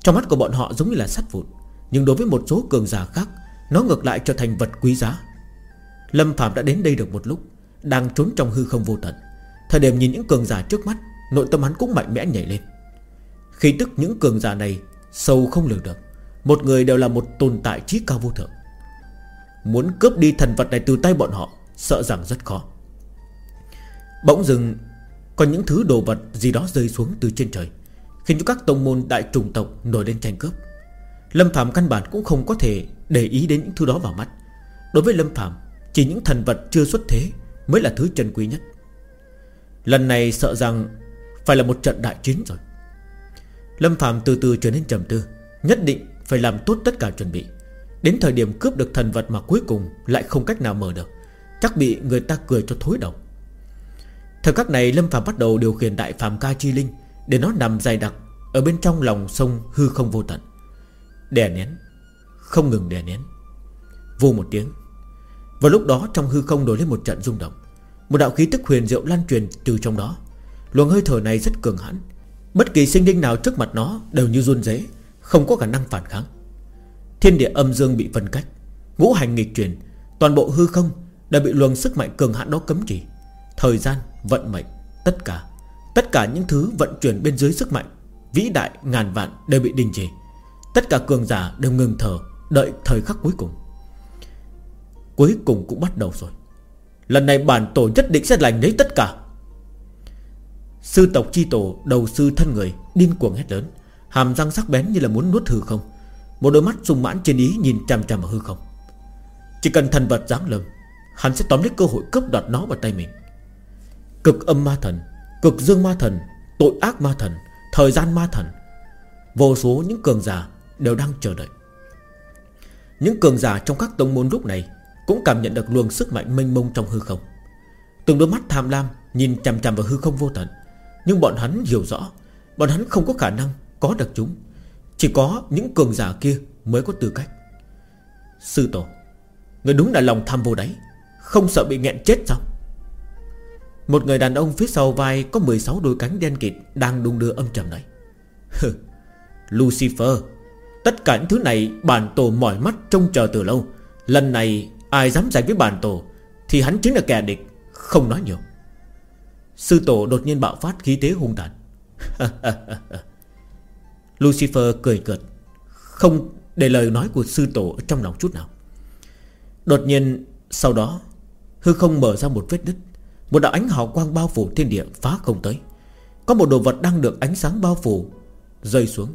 Trong mắt của bọn họ giống như là sắt vụn, Nhưng đối với một số cường giả khác, Nó ngược lại trở thành vật quý giá. Lâm Phạm đã đến đây được một lúc, Đang trốn trong hư không vô tận. Thời điểm nhìn những cường giả trước mắt, Nội tâm hắn cũng mạnh mẽ nhảy lên. Khi tức những cường giả này, Sâu không lường được, Một người đều là một tồn tại trí cao vô thượng. Muốn cướp đi thần vật này từ tay bọn họ, Sợ rằng rất khó. Bỗng dừng Còn những thứ đồ vật gì đó rơi xuống từ trên trời, Khiến cho các tông môn đại trùng tộc nổi lên tranh cướp. Lâm Phạm căn bản cũng không có thể để ý đến những thứ đó vào mắt. Đối với Lâm Phạm Chỉ những thần vật chưa xuất thế Mới là thứ chân quý nhất. Lần này sợ rằng Phải là một trận đại chiến rồi. Lâm Phạm từ từ trở nên trầm tư, Nhất định phải làm tốt tất cả chuẩn bị. Đến thời điểm cướp được thần vật mà cuối cùng Lại không cách nào mở được, Chắc bị người ta cười cho thối đầu. Thời khắc này Lâm Phạm bắt đầu điều khiển đại Phạm ca chi linh, Để nó nằm dài đặc Ở bên trong lòng sông hư không vô tận. Đè nén, Không ngừng đè nén. Vô một tiếng. Vào lúc đó trong hư không nổi lên một trận rung động. Một đạo khí tức huyền diệu lan truyền từ trong đó. Luồng hơi thở này rất cường hãn. Bất kỳ sinh linh nào trước mặt nó Đều như run rẩy Không có khả năng phản kháng. Thiên địa âm dương bị phân cách, Ngũ hành nghịch truyền Toàn bộ hư không đã bị luồng sức mạnh cường hãn đó cấm chỉ. Thời gian, vận mệnh, tất cả. Tất cả những thứ vận chuyển bên dưới sức mạnh Vĩ đại ngàn vạn đều bị đình chỉ. Tất cả cường giả đều ngừng thở Đợi thời khắc cuối cùng. Cuối cùng cũng bắt đầu rồi. Lần này bản tổ nhất định sẽ lành lấy tất cả. Sư tộc chi tổ đầu sư thân người Điên cuồng hét lớn. Hàm răng sắc bén như là muốn nuốt hư không. Một đôi mắt sung mãn trên ý nhìn chằm chằm vào hư không. Chỉ cần thần vật dám lầm Hắn sẽ tóm lấy cơ hội cướp đoạt nó vào tay mình. Cực âm ma thần, Cực dương ma thần, Tội ác ma thần, Thời gian ma thần. Vô số những cường giả đều đang chờ đợi. Những cường giả trong các tông môn lúc này Cũng cảm nhận được luồng sức mạnh mênh mông trong hư không. Từng đôi mắt tham lam Nhìn chằm chằm vào hư không vô tận, Nhưng bọn hắn hiểu rõ, Bọn hắn không có khả năng có được chúng. Chỉ có những cường giả kia mới có tư cách. Sư tổ, Người đúng là lòng tham vô đáy, Không sợ bị nghẹn chết sao? Một người đàn ông phía sau vai Có 16 đôi cánh đen kịt Đang đung đưa âm trầm này. Lucifer, Tất cả những thứ này bản tổ mỏi mắt trông chờ từ lâu. Lần này ai dám giải với bản tổ Thì hắn chính là kẻ địch, Không nói nhiều. Sư tổ đột nhiên bạo phát khí thế hung tàn. Lucifer cười cợt, Không để lời nói của sư tổ trong lòng chút nào. Đột nhiên, sau đó, Hư không mở ra một vết đứt một đạo ánh hào quang bao phủ thiên địa phá không tới. Có một đồ vật đang được ánh sáng bao phủ, Rơi xuống.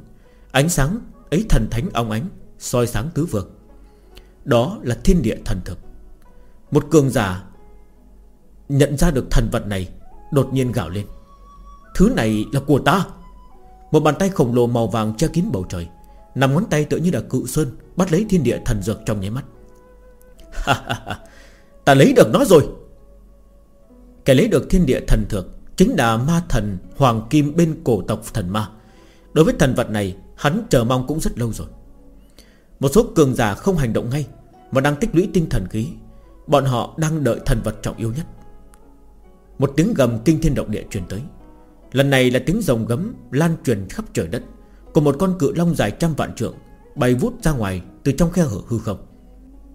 Ánh sáng ấy thần thánh ong ánh, soi sáng tứ vực Đó là thiên địa thần thực. Một cường giả Nhận ra được thần vật này, Đột nhiên gạo lên. Thứ này là của ta. Một bàn tay khổng lồ màu vàng che kín bầu trời. Nằm ngón tay tựa như là cự sơn, Bắt lấy thiên địa thần dược trong nháy mắt. Ta lấy được nó rồi. Kẻ lấy được thiên địa thần thực Chính là ma thần Hoàng Kim bên cổ tộc thần ma. Đối với thần vật này, Hắn chờ mong cũng rất lâu rồi. Một số cường giả không hành động ngay Mà đang tích lũy tinh thần khí. Bọn họ đang đợi thần vật trọng yếu nhất. Một tiếng gầm kinh thiên động địa truyền tới. Lần này là tiếng rồng gấm Lan truyền khắp trời đất, Của một con cự long dài trăm vạn trượng Bay vút ra ngoài từ trong khe hở hư không.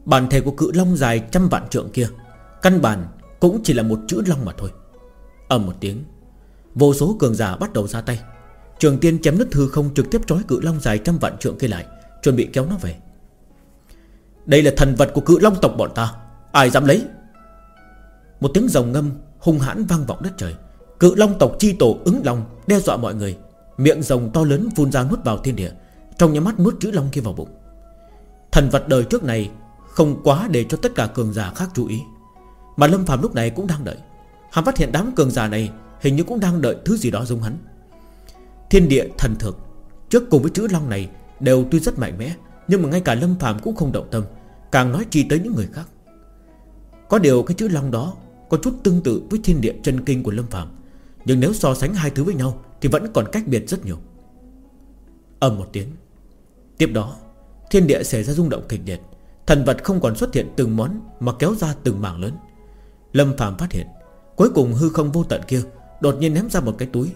Bản thể của cự long dài trăm vạn trượng kia Căn bản cũng chỉ là một chữ long mà thôi. Ầm một tiếng, Vô số cường giả bắt đầu ra tay. Trường tiên chém nứt hư không trực tiếp trói cự long dài trăm vạn trượng kia lại, Chuẩn bị kéo nó về. Đây là thần vật của cự long tộc bọn ta. Ai dám lấy? Một tiếng rồng ngâm hung hãn vang vọng đất trời. Cự long tộc chi tổ ứng long, Đe dọa mọi người. Miệng rồng to lớn phun ra nuốt vào thiên địa, Trong nhà mắt nuốt chữ long kia vào bụng. Thần vật đời trước này Không quá để cho tất cả cường giả khác chú ý. Mà Lâm Phạm lúc này cũng đang đợi. Hắn phát hiện đám cường giả này Hình như cũng đang đợi thứ gì đó giống hắn. Thiên địa thần thực Trước cùng với chữ long này Đều tuy rất mạnh mẽ, Nhưng mà ngay cả Lâm Phạm cũng không động tâm, Càng nói chi tới những người khác. Có điều cái chữ long đó Có chút tương tự với thiên địa chân kinh của Lâm Phạm Nhưng nếu so sánh hai thứ với nhau Thì vẫn còn cách biệt rất nhiều. Âm một tiếng. Tiếp đó, Thiên địa xảy ra rung động kịch liệt, Thần vật không còn xuất hiện từng món Mà kéo ra từng mảng lớn. Lâm Phạm phát hiện, Cuối cùng hư không vô tận kia Đột nhiên ném ra một cái túi.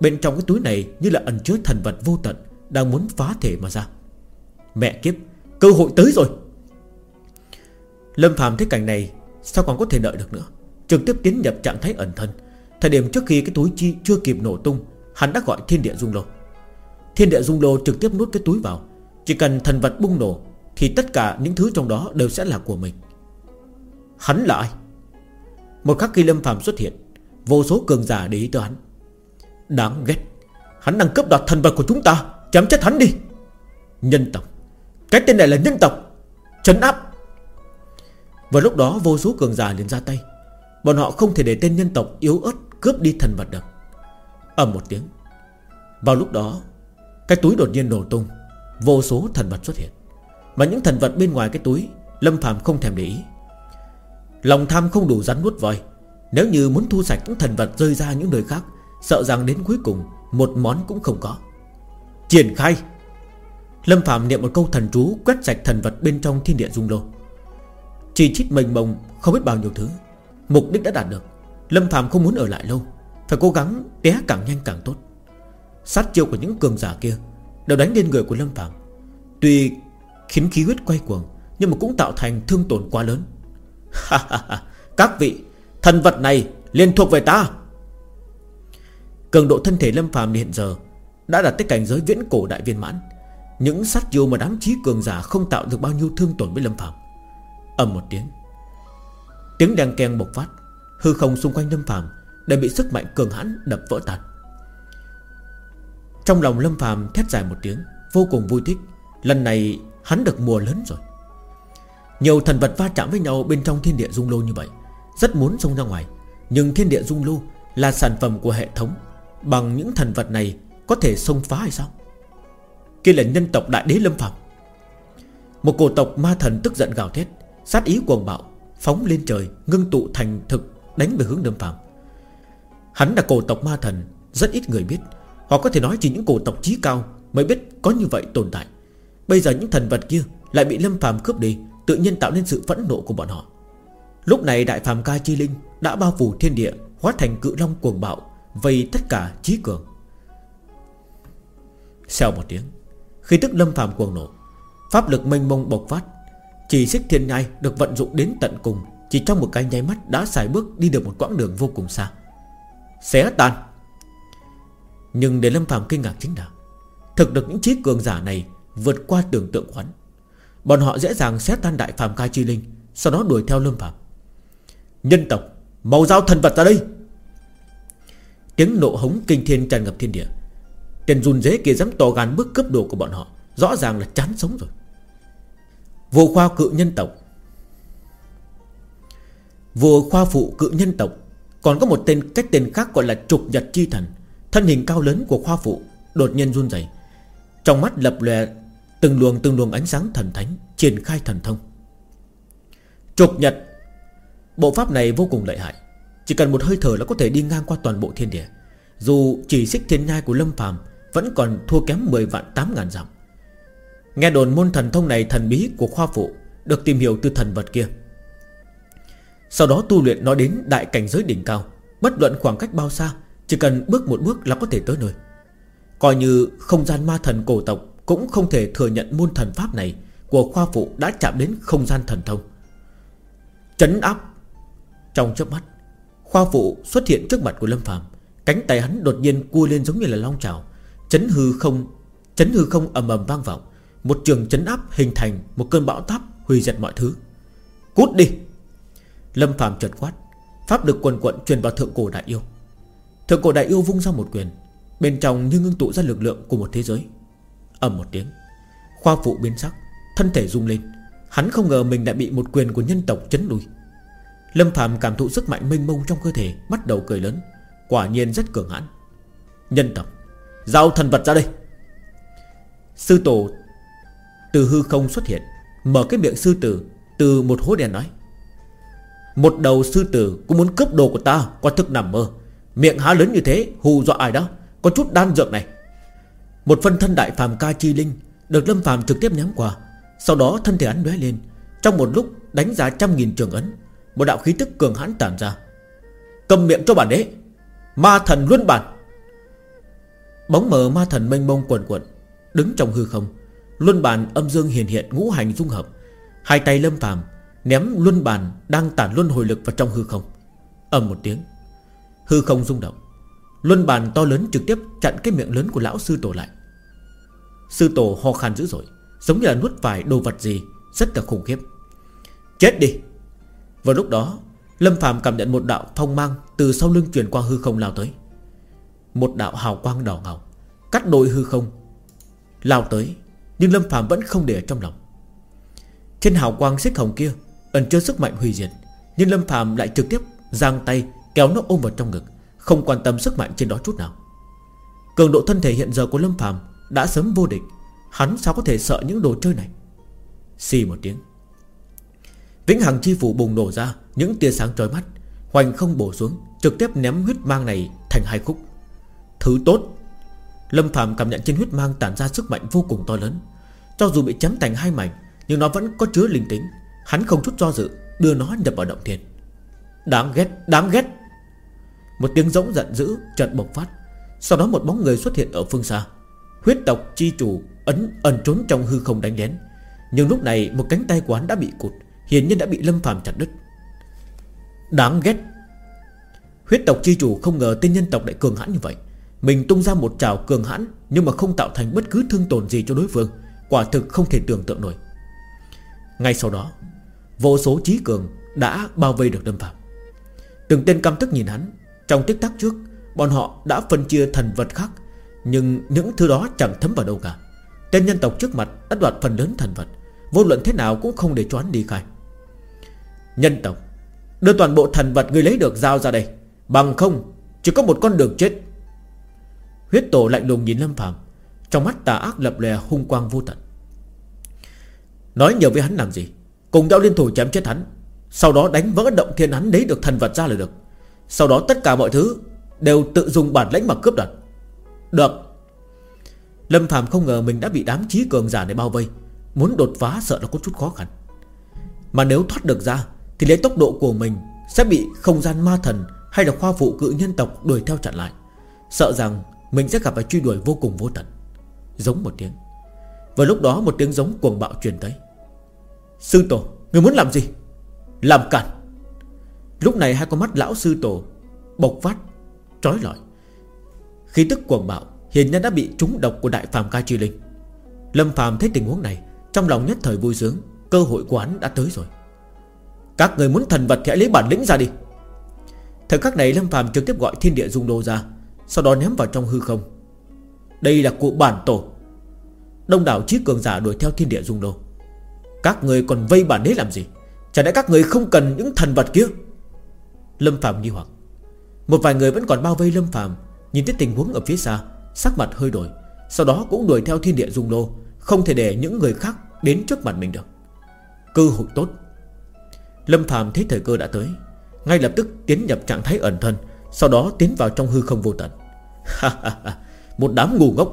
Bên trong cái túi này như là ẩn chứa thần vật vô tận Đang muốn phá thể mà ra. Mẹ kiếp, Cơ hội tới rồi. Lâm Phạm thấy cảnh này, Sao còn có thể đợi được nữa? Trực tiếp tiến nhập trạng thái ẩn thân. Thời điểm trước khi cái túi chi chưa kịp nổ tung, Hắn đã gọi thiên địa dung lô. Thiên địa dung lô trực tiếp nuốt cái túi vào. Chỉ cần thần vật bung nổ, Thì tất cả những thứ trong đó đều sẽ là của mình. Hắn là ai? Một khắc khi Lâm Phạm xuất hiện, Vô số cường giả để ý tới hắn. Đáng ghét, Hắn đang cướp đoạt thần vật của chúng ta, Chém chết hắn đi. Nhân tộc, Cái tên này là nhân tộc, Trấn áp. Và lúc đó vô số cường giả liền ra tay. Bọn họ không thể để tên nhân tộc yếu ớt Cướp đi thần vật được. Ầm một tiếng, Vào lúc đó, Cái túi đột nhiên nổ tung, Vô số thần vật xuất hiện. Mà những thần vật bên ngoài cái túi, Lâm Phạm không thèm để ý. Lòng tham không đủ rắn nuốt voi Nếu như muốn thu sạch những thần vật rơi ra những nơi khác, Sợ rằng đến cuối cùng Một món cũng không có. Triển khai! Lâm Phạm niệm một câu thần chú Quét sạch thần vật bên trong thiên địa dung lô. Chỉ chít mênh mông Không biết bao nhiêu thứ, Mục đích đã đạt được. Lâm Phạm không muốn ở lại lâu, Phải cố gắng té càng nhanh càng tốt. Sát chiêu của những cường giả kia Đều đánh lên người của Lâm Phạm Tuy khiến khí huyết quay cuồng, Nhưng mà cũng tạo thành thương tổn quá lớn. Các vị, Thần vật này liên thuộc về ta. Cường độ thân thể Lâm phàm hiện giờ Đã đạt tới cảnh giới viễn cổ đại viên mãn. Những sát chiêu mà đám trí cường giả Không tạo được bao nhiêu thương tổn với Lâm phàm. ầm một tiếng Tiếng đèn keng bộc phát. Hư không xung quanh Lâm phàm Đều bị sức mạnh cường hãn đập vỡ tan. Trong lòng Lâm phàm thét dài một tiếng, Vô cùng vui thích. Lần này hắn được mùa lớn rồi. Nhiều thần vật va chạm với nhau bên trong thiên địa dung lô như vậy. Rất muốn xông ra ngoài. Nhưng thiên địa dung lô là sản phẩm của hệ thống. Bằng những thần vật này Có thể xông phá hay sao? Kia là nhân tộc đại đế lâm phạm Một cổ tộc ma thần tức giận gào thét, Sát ý cuồng bạo, Phóng lên trời, Ngưng tụ thành thực, Đánh về hướng lâm phạm Hắn là cổ tộc ma thần, Rất ít người biết. Hoặc có thể nói chỉ những cổ tộc trí cao Mới biết có như vậy tồn tại. Bây giờ những thần vật kia Lại bị lâm phàm cướp đi Tự nhiên tạo nên sự phẫn nộ của bọn họ. Lúc này đại phàm ca chi linh Đã bao phủ thiên địa, Hóa thành cự long cuồng bạo, Vây tất cả trí cường. Sau một tiếng, Khi tức lâm phàm cuồng nộ, Pháp lực mênh mông bộc phát, Chỉ xích thiên nhai được vận dụng đến tận cùng, Chỉ trong một cái nháy mắt đã xài bước Đi được một quãng đường vô cùng xa. Xé tan. Nhưng để lâm phàm kinh ngạc chính là, Thực được những trí cường giả này Vượt qua tưởng tượng của Bọn họ dễ dàng xé tan đại phàm ca chi linh, Sau đó đuổi theo lâm phàm. Nhân tộc Màu dao thần vật ra đây. Tiếng nộ hống kinh thiên tràn ngập thiên địa. Tên run dế kia dám to gan bước cướp đồ của bọn họ, Rõ ràng là chán sống rồi. Vô khoa cự nhân tộc. Vừa khoa phụ cự nhân tộc. Còn có một tên cách tên khác gọi là trục nhật chi thần. Thân hình cao lớn của khoa phụ Đột nhiên run rẩy, Trong mắt lập lòe Từng luồng từng luồng ánh sáng thần thánh Triển khai thần thông. Trục nhật. Bộ pháp này vô cùng lợi hại. Chỉ cần một hơi thở là có thể đi ngang qua toàn bộ thiên địa. Dù chỉ xích thiên nhai của Lâm phàm Vẫn còn thua kém 10 vạn 8 ngàn dặm. Nghe đồn môn thần thông này thần bí của khoa phụ, Được tìm hiểu từ thần vật kia. Sau đó tu luyện nó đến đại cảnh giới đỉnh cao. Bất luận khoảng cách bao xa, Chỉ cần bước một bước là có thể tới nơi. Coi như không gian ma thần cổ tộc cũng không thể thừa nhận môn thần pháp này Của khoa phụ đã chạm đến không gian thần thông. Chấn áp. Trong chớp mắt, Khoa phụ xuất hiện trước mặt của Lâm Phạm Cánh tay hắn đột nhiên cua lên giống như là long trào. Chấn hư không, Chấn hư không ầm ầm vang vọng, Một trường chấn áp hình thành một cơn bão táp Hủy diệt mọi thứ. Cút đi! Lâm Phạm chợt quát, Pháp được quần quận truyền vào thượng cổ đại yêu. Thượng cổ đại yêu vung ra một quyền, Bên trong như ngưng tụ ra lực lượng của một thế giới ầm một tiếng. Khoa phụ biến sắc, Thân thể rung lên. Hắn không ngờ mình đã bị một quyền của nhân tộc chấn lùi. Lâm Phạm cảm thụ sức mạnh mênh mông trong cơ thể, Bắt đầu cười lớn. Quả nhiên rất cường hãn. Nhân tộc, Giao thần vật ra đây. Sư tổ Từ hư không xuất hiện, Mở cái miệng sư tử Từ một hố đèn nói. Một đầu sư tử cũng muốn cướp đồ của ta Quả thực nằm mơ. Miệng há lớn như thế, hù dọa ai đó. Có chút đan dược này. Một phân thân đại phàm ca chi linh Được Lâm phàm trực tiếp nhắm qua. Sau đó thân thể hắn lóe lên, Trong một lúc đánh giá trăm nghìn trường ấn, Một đạo khí tức cường hãn tản ra. Cầm miệng cho bản đế, Ma thần luân bản. Bóng mờ ma thần mênh mông quần quần Đứng trong hư không, Luân bản âm dương hiền hiện ngũ hành dung hợp. Hai tay lâm phàm Ném luân bản đang tản luân hồi lực vào trong hư không. Ầm một tiếng, Hư không rung động. Luân bàn to lớn trực tiếp chặn cái miệng lớn của lão sư tổ lại. Sư tổ ho khan dữ dội, Giống như là nuốt phải đồ vật gì, Rất là khủng khiếp. Chết đi! Vào lúc đó, Lâm phàm cảm nhận một đạo phong mang Từ sau lưng truyền qua hư không lao tới. Một đạo hào quang đỏ ngầu, Cắt đôi hư không, Lao tới, Nhưng Lâm phàm vẫn không để ở trong lòng. Trên hào quang xích hồng kia, Ẩn chứa sức mạnh hủy diệt, Nhưng Lâm phàm lại trực tiếp giang tay Kéo nó ôm vào trong ngực. Không quan tâm sức mạnh trên đó chút nào. Cường độ thân thể hiện giờ của Lâm Phạm Đã sớm vô địch Hắn sao có thể sợ những đồ chơi này? Xì một tiếng. Vĩnh Hằng chi phủ bùng nổ ra Những tia sáng trói mắt Hoành không bổ xuống Trực tiếp ném huyết mang này thành hai khúc. Thứ tốt Lâm Phạm cảm nhận trên huyết mang tản ra sức mạnh vô cùng to lớn. Cho dù bị chém thành hai mảnh Nhưng nó vẫn có chứa linh tính. Hắn không chút do dự Đưa nó nhập vào động thiên. Đáng ghét, đáng ghét. Một tiếng giống giận dữ chợt bộc phát. Sau đó một bóng người xuất hiện ở phương xa. Huyết tộc chi chủ ấn ẩn trốn trong hư không đánh lén. Nhưng lúc này một cánh tay quán đã bị cụt, Hiển nhiên đã bị Lâm Phàm chặt đứt. Đáng ghét. Huyết tộc chi chủ không ngờ tên nhân tộc lại cường hãn như vậy. Mình tung ra một trào cường hãn Nhưng mà không tạo thành bất cứ thương tổn gì cho đối phương. Quả thực không thể tưởng tượng nổi. Ngay sau đó, Vô số trí cường đã bao vây được Lâm Phạm Từng tên căm tức nhìn hắn trong tích tắc trước, Bọn họ đã phân chia thần vật khác, Nhưng những thứ đó chẳng thấm vào đâu cả. Tên nhân tộc trước mặt đã đoạt phần lớn thần vật, Vô luận thế nào cũng không để choán đi khai. Nhân tộc, Đưa toàn bộ thần vật người lấy được giao ra đây. Bằng không, Chỉ có một con đường chết. Huyết tổ lạnh lùng nhìn Lâm Phạm Trong mắt tà ác lập lè hung quang vô tận. Nói nhiều với hắn làm gì? Cùng nhau liên thủ chém chết hắn, Sau đó đánh vỡ động thiên hắn lấy được thần vật ra là được. Sau đó tất cả mọi thứ Đều tự dùng bản lãnh mà cướp đoạt. Được. Lâm Phạm không ngờ mình đã bị đám trí cường giả này bao vây, Muốn đột phá sợ là có chút khó khăn. Mà nếu thoát được ra, Thì lấy tốc độ của mình Sẽ bị không gian ma thần Hay là khoa phụ cự nhân tộc đuổi theo chặn lại. Sợ rằng mình sẽ gặp phải truy đuổi vô cùng vô tận. Giống một tiếng. Và lúc đó một tiếng giống cuồng bạo truyền tới. Sư tổ, Người muốn làm gì? Làm cản. Lúc này hai con mắt lão sư tổ Bộc phát, Trói lọi. Khí tức cuồng bạo, Hiền nhân đã bị trúng độc của đại phàm ca chi linh. Lâm phàm thấy tình huống này, Trong lòng nhất thời vui sướng, Cơ hội quán đã tới rồi. Các người muốn thần vật thì hãy lấy bản lĩnh ra đi. Thời khắc này Lâm phàm trực tiếp gọi thiên địa dung đô ra, Sau đó ném vào trong hư không. Đây là cụ bản tổ. Đông đảo trí cường giả đuổi theo thiên địa dung đô. Các người còn vây bản đế làm gì? Chả lẽ các người không cần những thần vật kia? Lâm phạm nghi hoặc. Một vài người vẫn còn bao vây Lâm phạm, Nhìn thấy tình huống ở phía xa, Sắc mặt hơi đổi, Sau đó cũng đuổi theo thiên địa dung lô, Không thể để những người khác đến trước mặt mình được. Cơ hội tốt. Lâm phạm thấy thời cơ đã tới, Ngay lập tức tiến nhập trạng thái ẩn thân, Sau đó tiến vào trong hư không vô tận. Một đám ngu ngốc.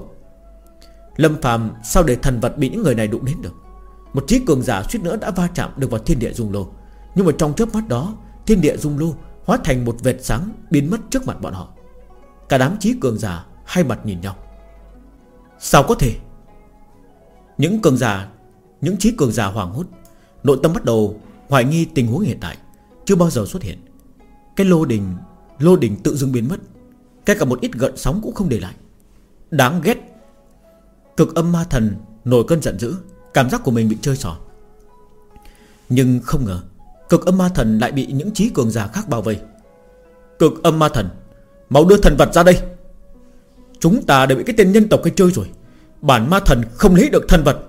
Lâm phạm sao để thần vật bị những người này đụng đến được? Một trí cường giả suýt nữa đã va chạm được vào thiên địa dung lô, Nhưng mà trong chớp mắt đó, Thiên địa dung lô hóa thành một vệt sáng Biến mất trước mặt bọn họ. Cả đám trí cường giả Hai mặt nhìn nhau. Sao có thể? Những cường giả, Những trí cường giả hoảng hốt, Nội tâm bắt đầu hoài nghi tình huống hiện tại, Chưa bao giờ xuất hiện. Cái lô đình Lô đình tự dưng biến mất Cái cả một ít gợn sóng cũng không để lại. Đáng ghét. Cực âm ma thần nổi cơn giận dữ, Cảm giác của mình bị chơi xỏ. Nhưng không ngờ Cực âm ma thần lại bị những trí cường giả khác bao vây. Cực âm ma thần Mau đưa thần vật ra đây. Chúng ta đều bị cái tên nhân tộc cái chơi rồi. Bản ma thần không lấy được thần vật.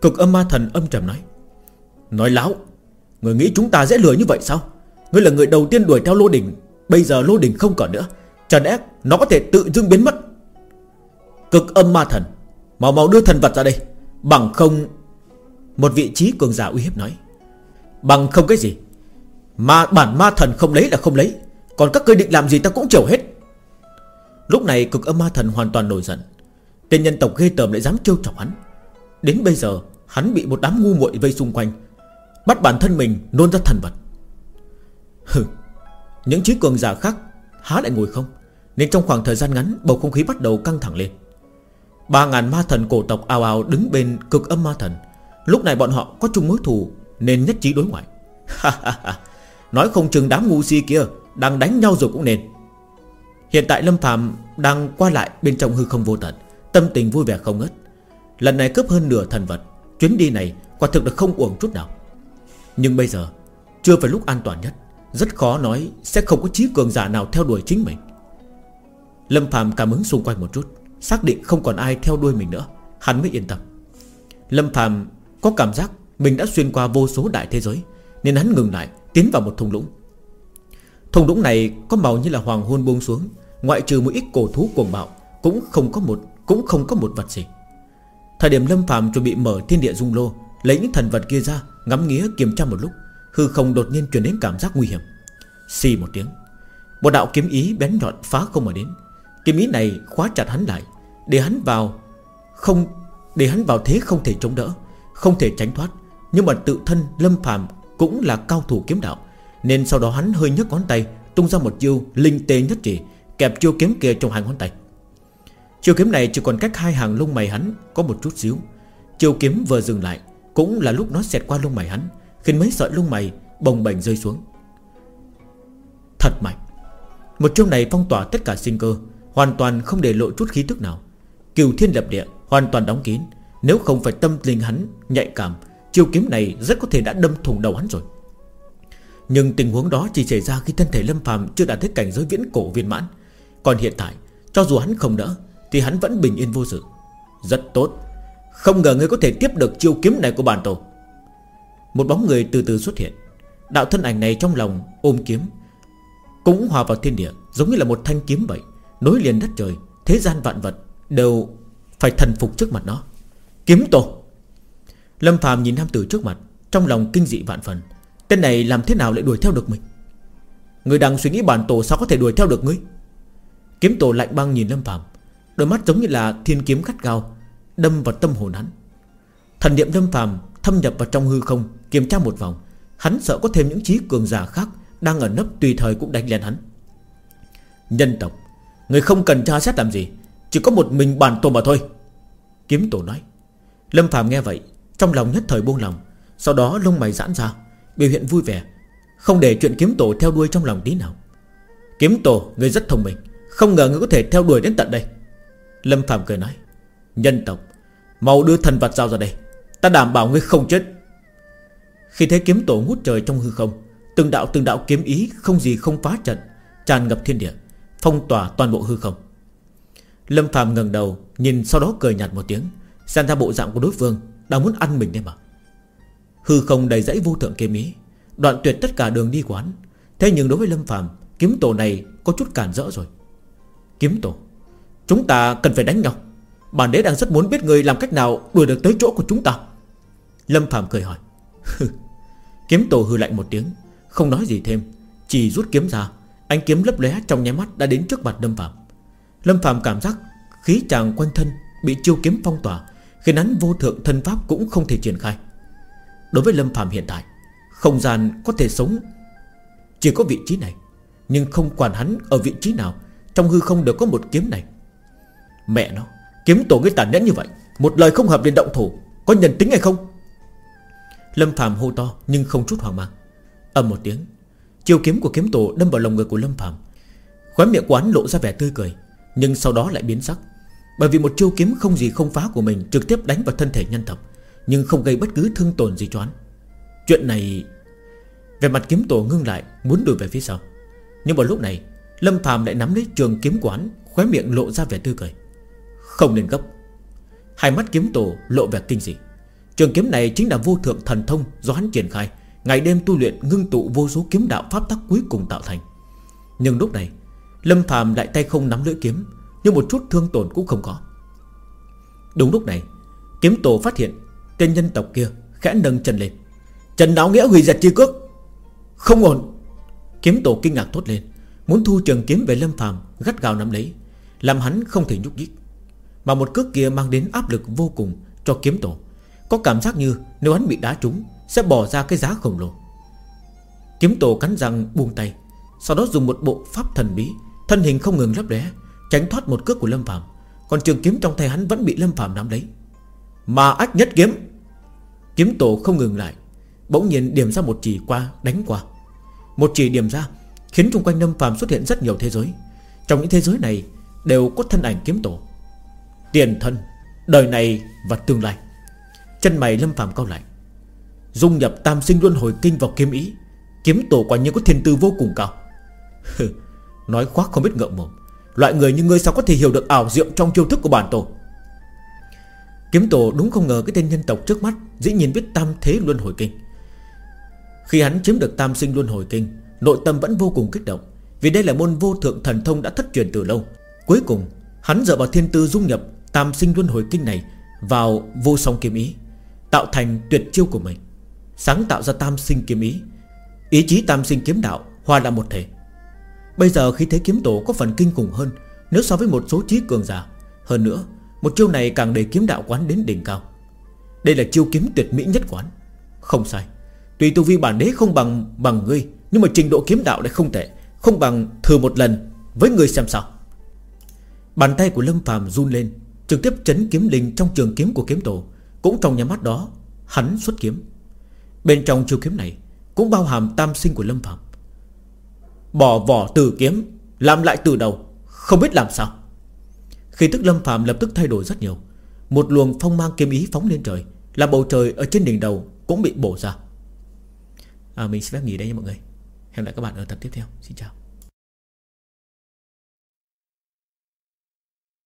Cực âm ma thần âm trầm nói. Nói láo, Người nghĩ chúng ta dễ lừa như vậy sao? Ngươi là người đầu tiên đuổi theo lô đỉnh Bây giờ lô đỉnh không còn nữa. Trần ép nó có thể tự dưng biến mất? Cực âm ma thần, Mau mau đưa thần vật ra đây. Bằng không, Một vị trí cường giả uy hiếp nói. Bằng không cái gì? Mà bản ma thần không lấy là không lấy. Còn các ngươi định làm gì ta cũng chịu hết. Lúc này cực âm ma thần hoàn toàn nổi giận. Tên nhân tộc ghê tởm lại dám trêu chọc hắn. Đến bây giờ, Hắn bị một đám ngu muội vây xung quanh, Bắt bản thân mình nôn ra thần vật. Hừ, Những trí cường giả khác Há lại ngồi không? Nên trong khoảng thời gian ngắn, Bầu không khí bắt đầu căng thẳng lên. Ba ngàn ma thần cổ tộc ào ào đứng bên cực âm ma thần. Lúc này bọn họ có chung mối thù nên nhất trí đối ngoại. Nói không chừng đám ngu si kia Đang đánh nhau rồi cũng nên. Hiện tại Lâm Phạm đang qua lại bên trong hư không vô tận, Tâm tình vui vẻ không ngớt. Lần này cướp hơn nửa thần vật, Chuyến đi này quả thực là không uổng chút nào. Nhưng bây giờ, Chưa phải lúc an toàn nhất, Rất khó nói sẽ không có trí cường giả nào theo đuổi chính mình. Lâm Phạm cảm ứng xung quanh một chút, Xác định không còn ai theo đuôi mình nữa, Hắn mới yên tâm. Lâm Phạm có cảm giác mình đã xuyên qua vô số đại thế giới, Nên hắn ngừng lại, tiến vào một thung lũng. Thung lũng này có màu như là hoàng hôn buông xuống, Ngoại trừ một ít cổ thú cuồng bạo, Cũng không có một, cũng không có một vật gì. Thời điểm Lâm phàm chuẩn bị mở thiên địa dung lô, Lấy những thần vật kia ra, Ngắm nghía kiểm tra một lúc, Hư không đột nhiên truyền đến cảm giác nguy hiểm. Xì một tiếng, Một đạo kiếm ý bén nhọn phá không mà đến. Kiếm ý này khóa chặt hắn lại, Để hắn vào Không, Để hắn vào thế không thể chống đỡ, Không thể tránh thoát. Nhưng mà tự thân Lâm Phạm cũng là cao thủ kiếm đạo, Nên sau đó hắn hơi nhấc ngón tay, Tung ra một chiêu linh tê nhất chỉ, Kẹp chiêu kiếm kia trong hai ngón tay. Chiêu kiếm này chỉ còn cách hai hàng lông mày hắn Có một chút xíu. Chiêu kiếm vừa dừng lại, Cũng là lúc nó xẹt qua lông mày hắn, Khiến mấy sợi lông mày bồng bềnh rơi xuống. Thật mạnh! Một chiêu này phong tỏa tất cả sinh cơ, Hoàn toàn không để lộ chút khí tức nào. Cửu thiên lập địa hoàn toàn đóng kín, Nếu không phải tâm linh hắn nhạy cảm Chiêu kiếm này rất có thể đã đâm thủng đầu hắn rồi. Nhưng tình huống đó chỉ xảy ra khi thân thể Lâm phàm Chưa đạt tới cảnh giới viễn cổ viên mãn. Còn hiện tại, Cho dù hắn không đỡ, Thì hắn vẫn bình yên vô sự. Rất tốt. Không ngờ ngươi có thể tiếp được chiêu kiếm này của bản tổ. Một bóng người từ từ xuất hiện. Đạo thân ảnh này trong lòng ôm kiếm, Cũng hòa vào thiên địa, Giống như là một thanh kiếm vậy, Nối liền đất trời, Thế gian vạn vật Đều phải thần phục trước mặt nó. Kiếm tổ. Lâm Phạm nhìn nam tử trước mặt, Trong lòng kinh dị vạn phần. Tên này làm thế nào lại đuổi theo được mình? Người đang suy nghĩ bản tổ sao có thể đuổi theo được ngươi? Kiếm tổ lạnh băng nhìn Lâm Phạm Đôi mắt giống như là thiên kiếm cắt gao, Đâm vào tâm hồn hắn. Thần niệm Lâm Phạm thâm nhập vào trong hư không, Kiểm tra một vòng, Hắn sợ có thêm những trí cường giả khác Đang ở nấp tùy thời cũng đánh lên hắn. Nhân tộc, Người không cần tra xét làm gì, Chỉ có một mình bản tổ mà thôi. Kiếm tổ nói. Lâm Phạm nghe vậy trong lòng nhất thời buông lòng. Sau đó lông mày giãn ra, Biểu hiện vui vẻ. Không để chuyện kiếm tổ theo đuôi trong lòng tí nào. Kiếm tổ, người rất thông minh. Không ngờ người có thể theo đuổi đến tận đây. Lâm Phạm cười nói, Nhân tộc, Mau đưa thần vật giao ra đây. Ta đảm bảo ngươi không chết. Khi thấy kiếm tổ ngút trời trong hư không, Từng đạo từng đạo kiếm ý Không gì không phá trận, Tràn ngập thiên địa, Phong tỏa toàn bộ hư không. Lâm Phạm ngẩng đầu, Nhìn sau đó cười nhạt một tiếng, Xem ra bộ dạng của đối phương đang muốn ăn mình đấy mà. Hư không đầy dãy vô thượng kiếm ý, Đoạn tuyệt tất cả đường đi quán Thế nhưng đối với Lâm Phạm Kiếm tổ này có chút cản rỡ rồi. Kiếm tổ, Chúng ta cần phải đánh nhau. Bản đế đang rất muốn biết người làm cách nào đuổi được tới chỗ của chúng ta. Lâm Phạm cười hỏi. Kiếm tổ hư lạnh một tiếng, Không nói gì thêm, Chỉ rút kiếm ra. Anh kiếm lấp lóe trong nháy mắt đã đến trước mặt Lâm Phạm Lâm Phạm cảm giác khí chàng quanh thân Bị chiêu kiếm phong tỏa Khiến hắn vô thượng thân pháp cũng không thể triển khai. Đối với Lâm Phạm hiện tại, Không gian có thể sống, Chỉ có vị trí này, Nhưng không quản hắn ở vị trí nào, Trong hư không đều có một kiếm này. Mẹ nó, Kiếm tổ ngươi tàn nhẫn như vậy, Một lời không hợp liền động thủ, Có nhân tính hay không? Lâm Phạm hô to nhưng không chút hoang mang. Ầm một tiếng, Chiêu kiếm của kiếm tổ đâm vào lồng ngực của Lâm Phạm Khóe miệng quán lộ ra vẻ tươi cười, Nhưng sau đó lại biến sắc. Bởi vì một chiêu kiếm không gì không phá của mình Trực tiếp đánh vào thân thể nhân tộc, Nhưng không gây bất cứ thương tổn gì cho hắn. Chuyện này, Về mặt kiếm tổ ngưng lại, Muốn đuổi về phía sau. Nhưng vào lúc này, Lâm Phạm lại nắm lấy trường kiếm quán Khóe miệng lộ ra vẻ tươi cười. Không nên gấp. Hai mắt kiếm tổ lộ vẻ kinh dị. Trường kiếm này chính là vô thượng thần thông Do hắn triển khai, Ngày đêm tu luyện ngưng tụ vô số kiếm đạo pháp tắc cuối cùng tạo thành. Nhưng lúc này, Lâm Phạm lại tay không nắm lưỡi kiếm nhưng một chút thương tổn cũng không có. Đúng lúc này, Kiếm tổ phát hiện Tên nhân tộc kia khẽ nâng chân lên. Trần Đáo Nghĩa hủy diệt chi cước. Không ổn. Kiếm tổ kinh ngạc thốt lên, Muốn thu trường kiếm về Lâm phàm Gắt gào nắm lấy, Làm hắn không thể nhúc nhích. Mà một cước kia mang đến áp lực vô cùng Cho kiếm tổ. Có cảm giác như nếu hắn bị đá trúng, Sẽ bỏ ra cái giá khổng lồ. Kiếm tổ cắn răng buông tay, Sau đó dùng một bộ pháp thần bí, Thân hình không ngừng lấp lóe Tránh thoát một cước của Lâm Phạm Còn trường kiếm trong tay hắn vẫn bị Lâm Phạm nắm lấy. Mà ách nhất kiếm. Kiếm tổ không ngừng lại. Bỗng nhiên điểm ra một chỉ qua, đánh qua. Một chỉ điểm ra, Khiến xung quanh Lâm Phạm xuất hiện rất nhiều thế giới. Trong những thế giới này, Đều có thân ảnh kiếm tổ. Tiền thân, Đời này và tương lai. Chân mày Lâm Phạm cau lại. Dung nhập tam sinh luân hồi kinh vào kiếm ý. Kiếm tổ quả nhiên có thiên tư vô cùng cao. Nói khoác không biết ngượng mồm Loại người như ngươi sao có thể hiểu được ảo diệu Trong chiêu thức của bản tổ? Kiếm tổ đúng không ngờ cái tên nhân tộc trước mắt Dĩ nhiên biết tam thế luân hồi kinh. Khi hắn chiếm được tam sinh luân hồi kinh, Nội tâm vẫn vô cùng kích động, Vì đây là môn vô thượng thần thông đã thất truyền từ lâu. Cuối cùng, hắn dựa vào thiên tư dung nhập Tam sinh luân hồi kinh này Vào vô song kiếm ý, Tạo thành tuyệt chiêu của mình, Sáng tạo ra tam sinh kiếm ý. Ý chí tam sinh kiếm đạo Hòa là một thể. Bây giờ khi thấy kiếm tổ có phần kinh khủng hơn, Nếu so với một số trí cường giả. Hơn nữa, Một chiêu này càng đẩy kiếm đạo quán đến đỉnh cao. Đây là chiêu kiếm tuyệt mỹ nhất quán. Không sai Tuy tu vi bản đế không bằng bằng ngươi, Nhưng mà trình độ kiếm đạo lại không tệ, Không bằng thử một lần với ngươi xem sao. Bàn tay của Lâm phàm run lên, Trực tiếp chấn kiếm linh trong trường kiếm của kiếm tổ. Cũng trong nhà mắt đó, Hắn xuất kiếm. Bên trong chiêu kiếm này Cũng bao hàm tam sinh của Lâm phàm. Bỏ vỏ từ kiếm Làm lại từ đầu Không biết làm sao. Khi tức Lâm phàm lập tức thay đổi rất nhiều Một luồng phong mang kiếm ý phóng lên trời Làm bầu trời ở trên đỉnh đầu Cũng bị bổ ra. À, Mình sẽ phép nghỉ đây nha mọi người. Hẹn gặp lại các bạn ở tập tiếp theo. Xin chào.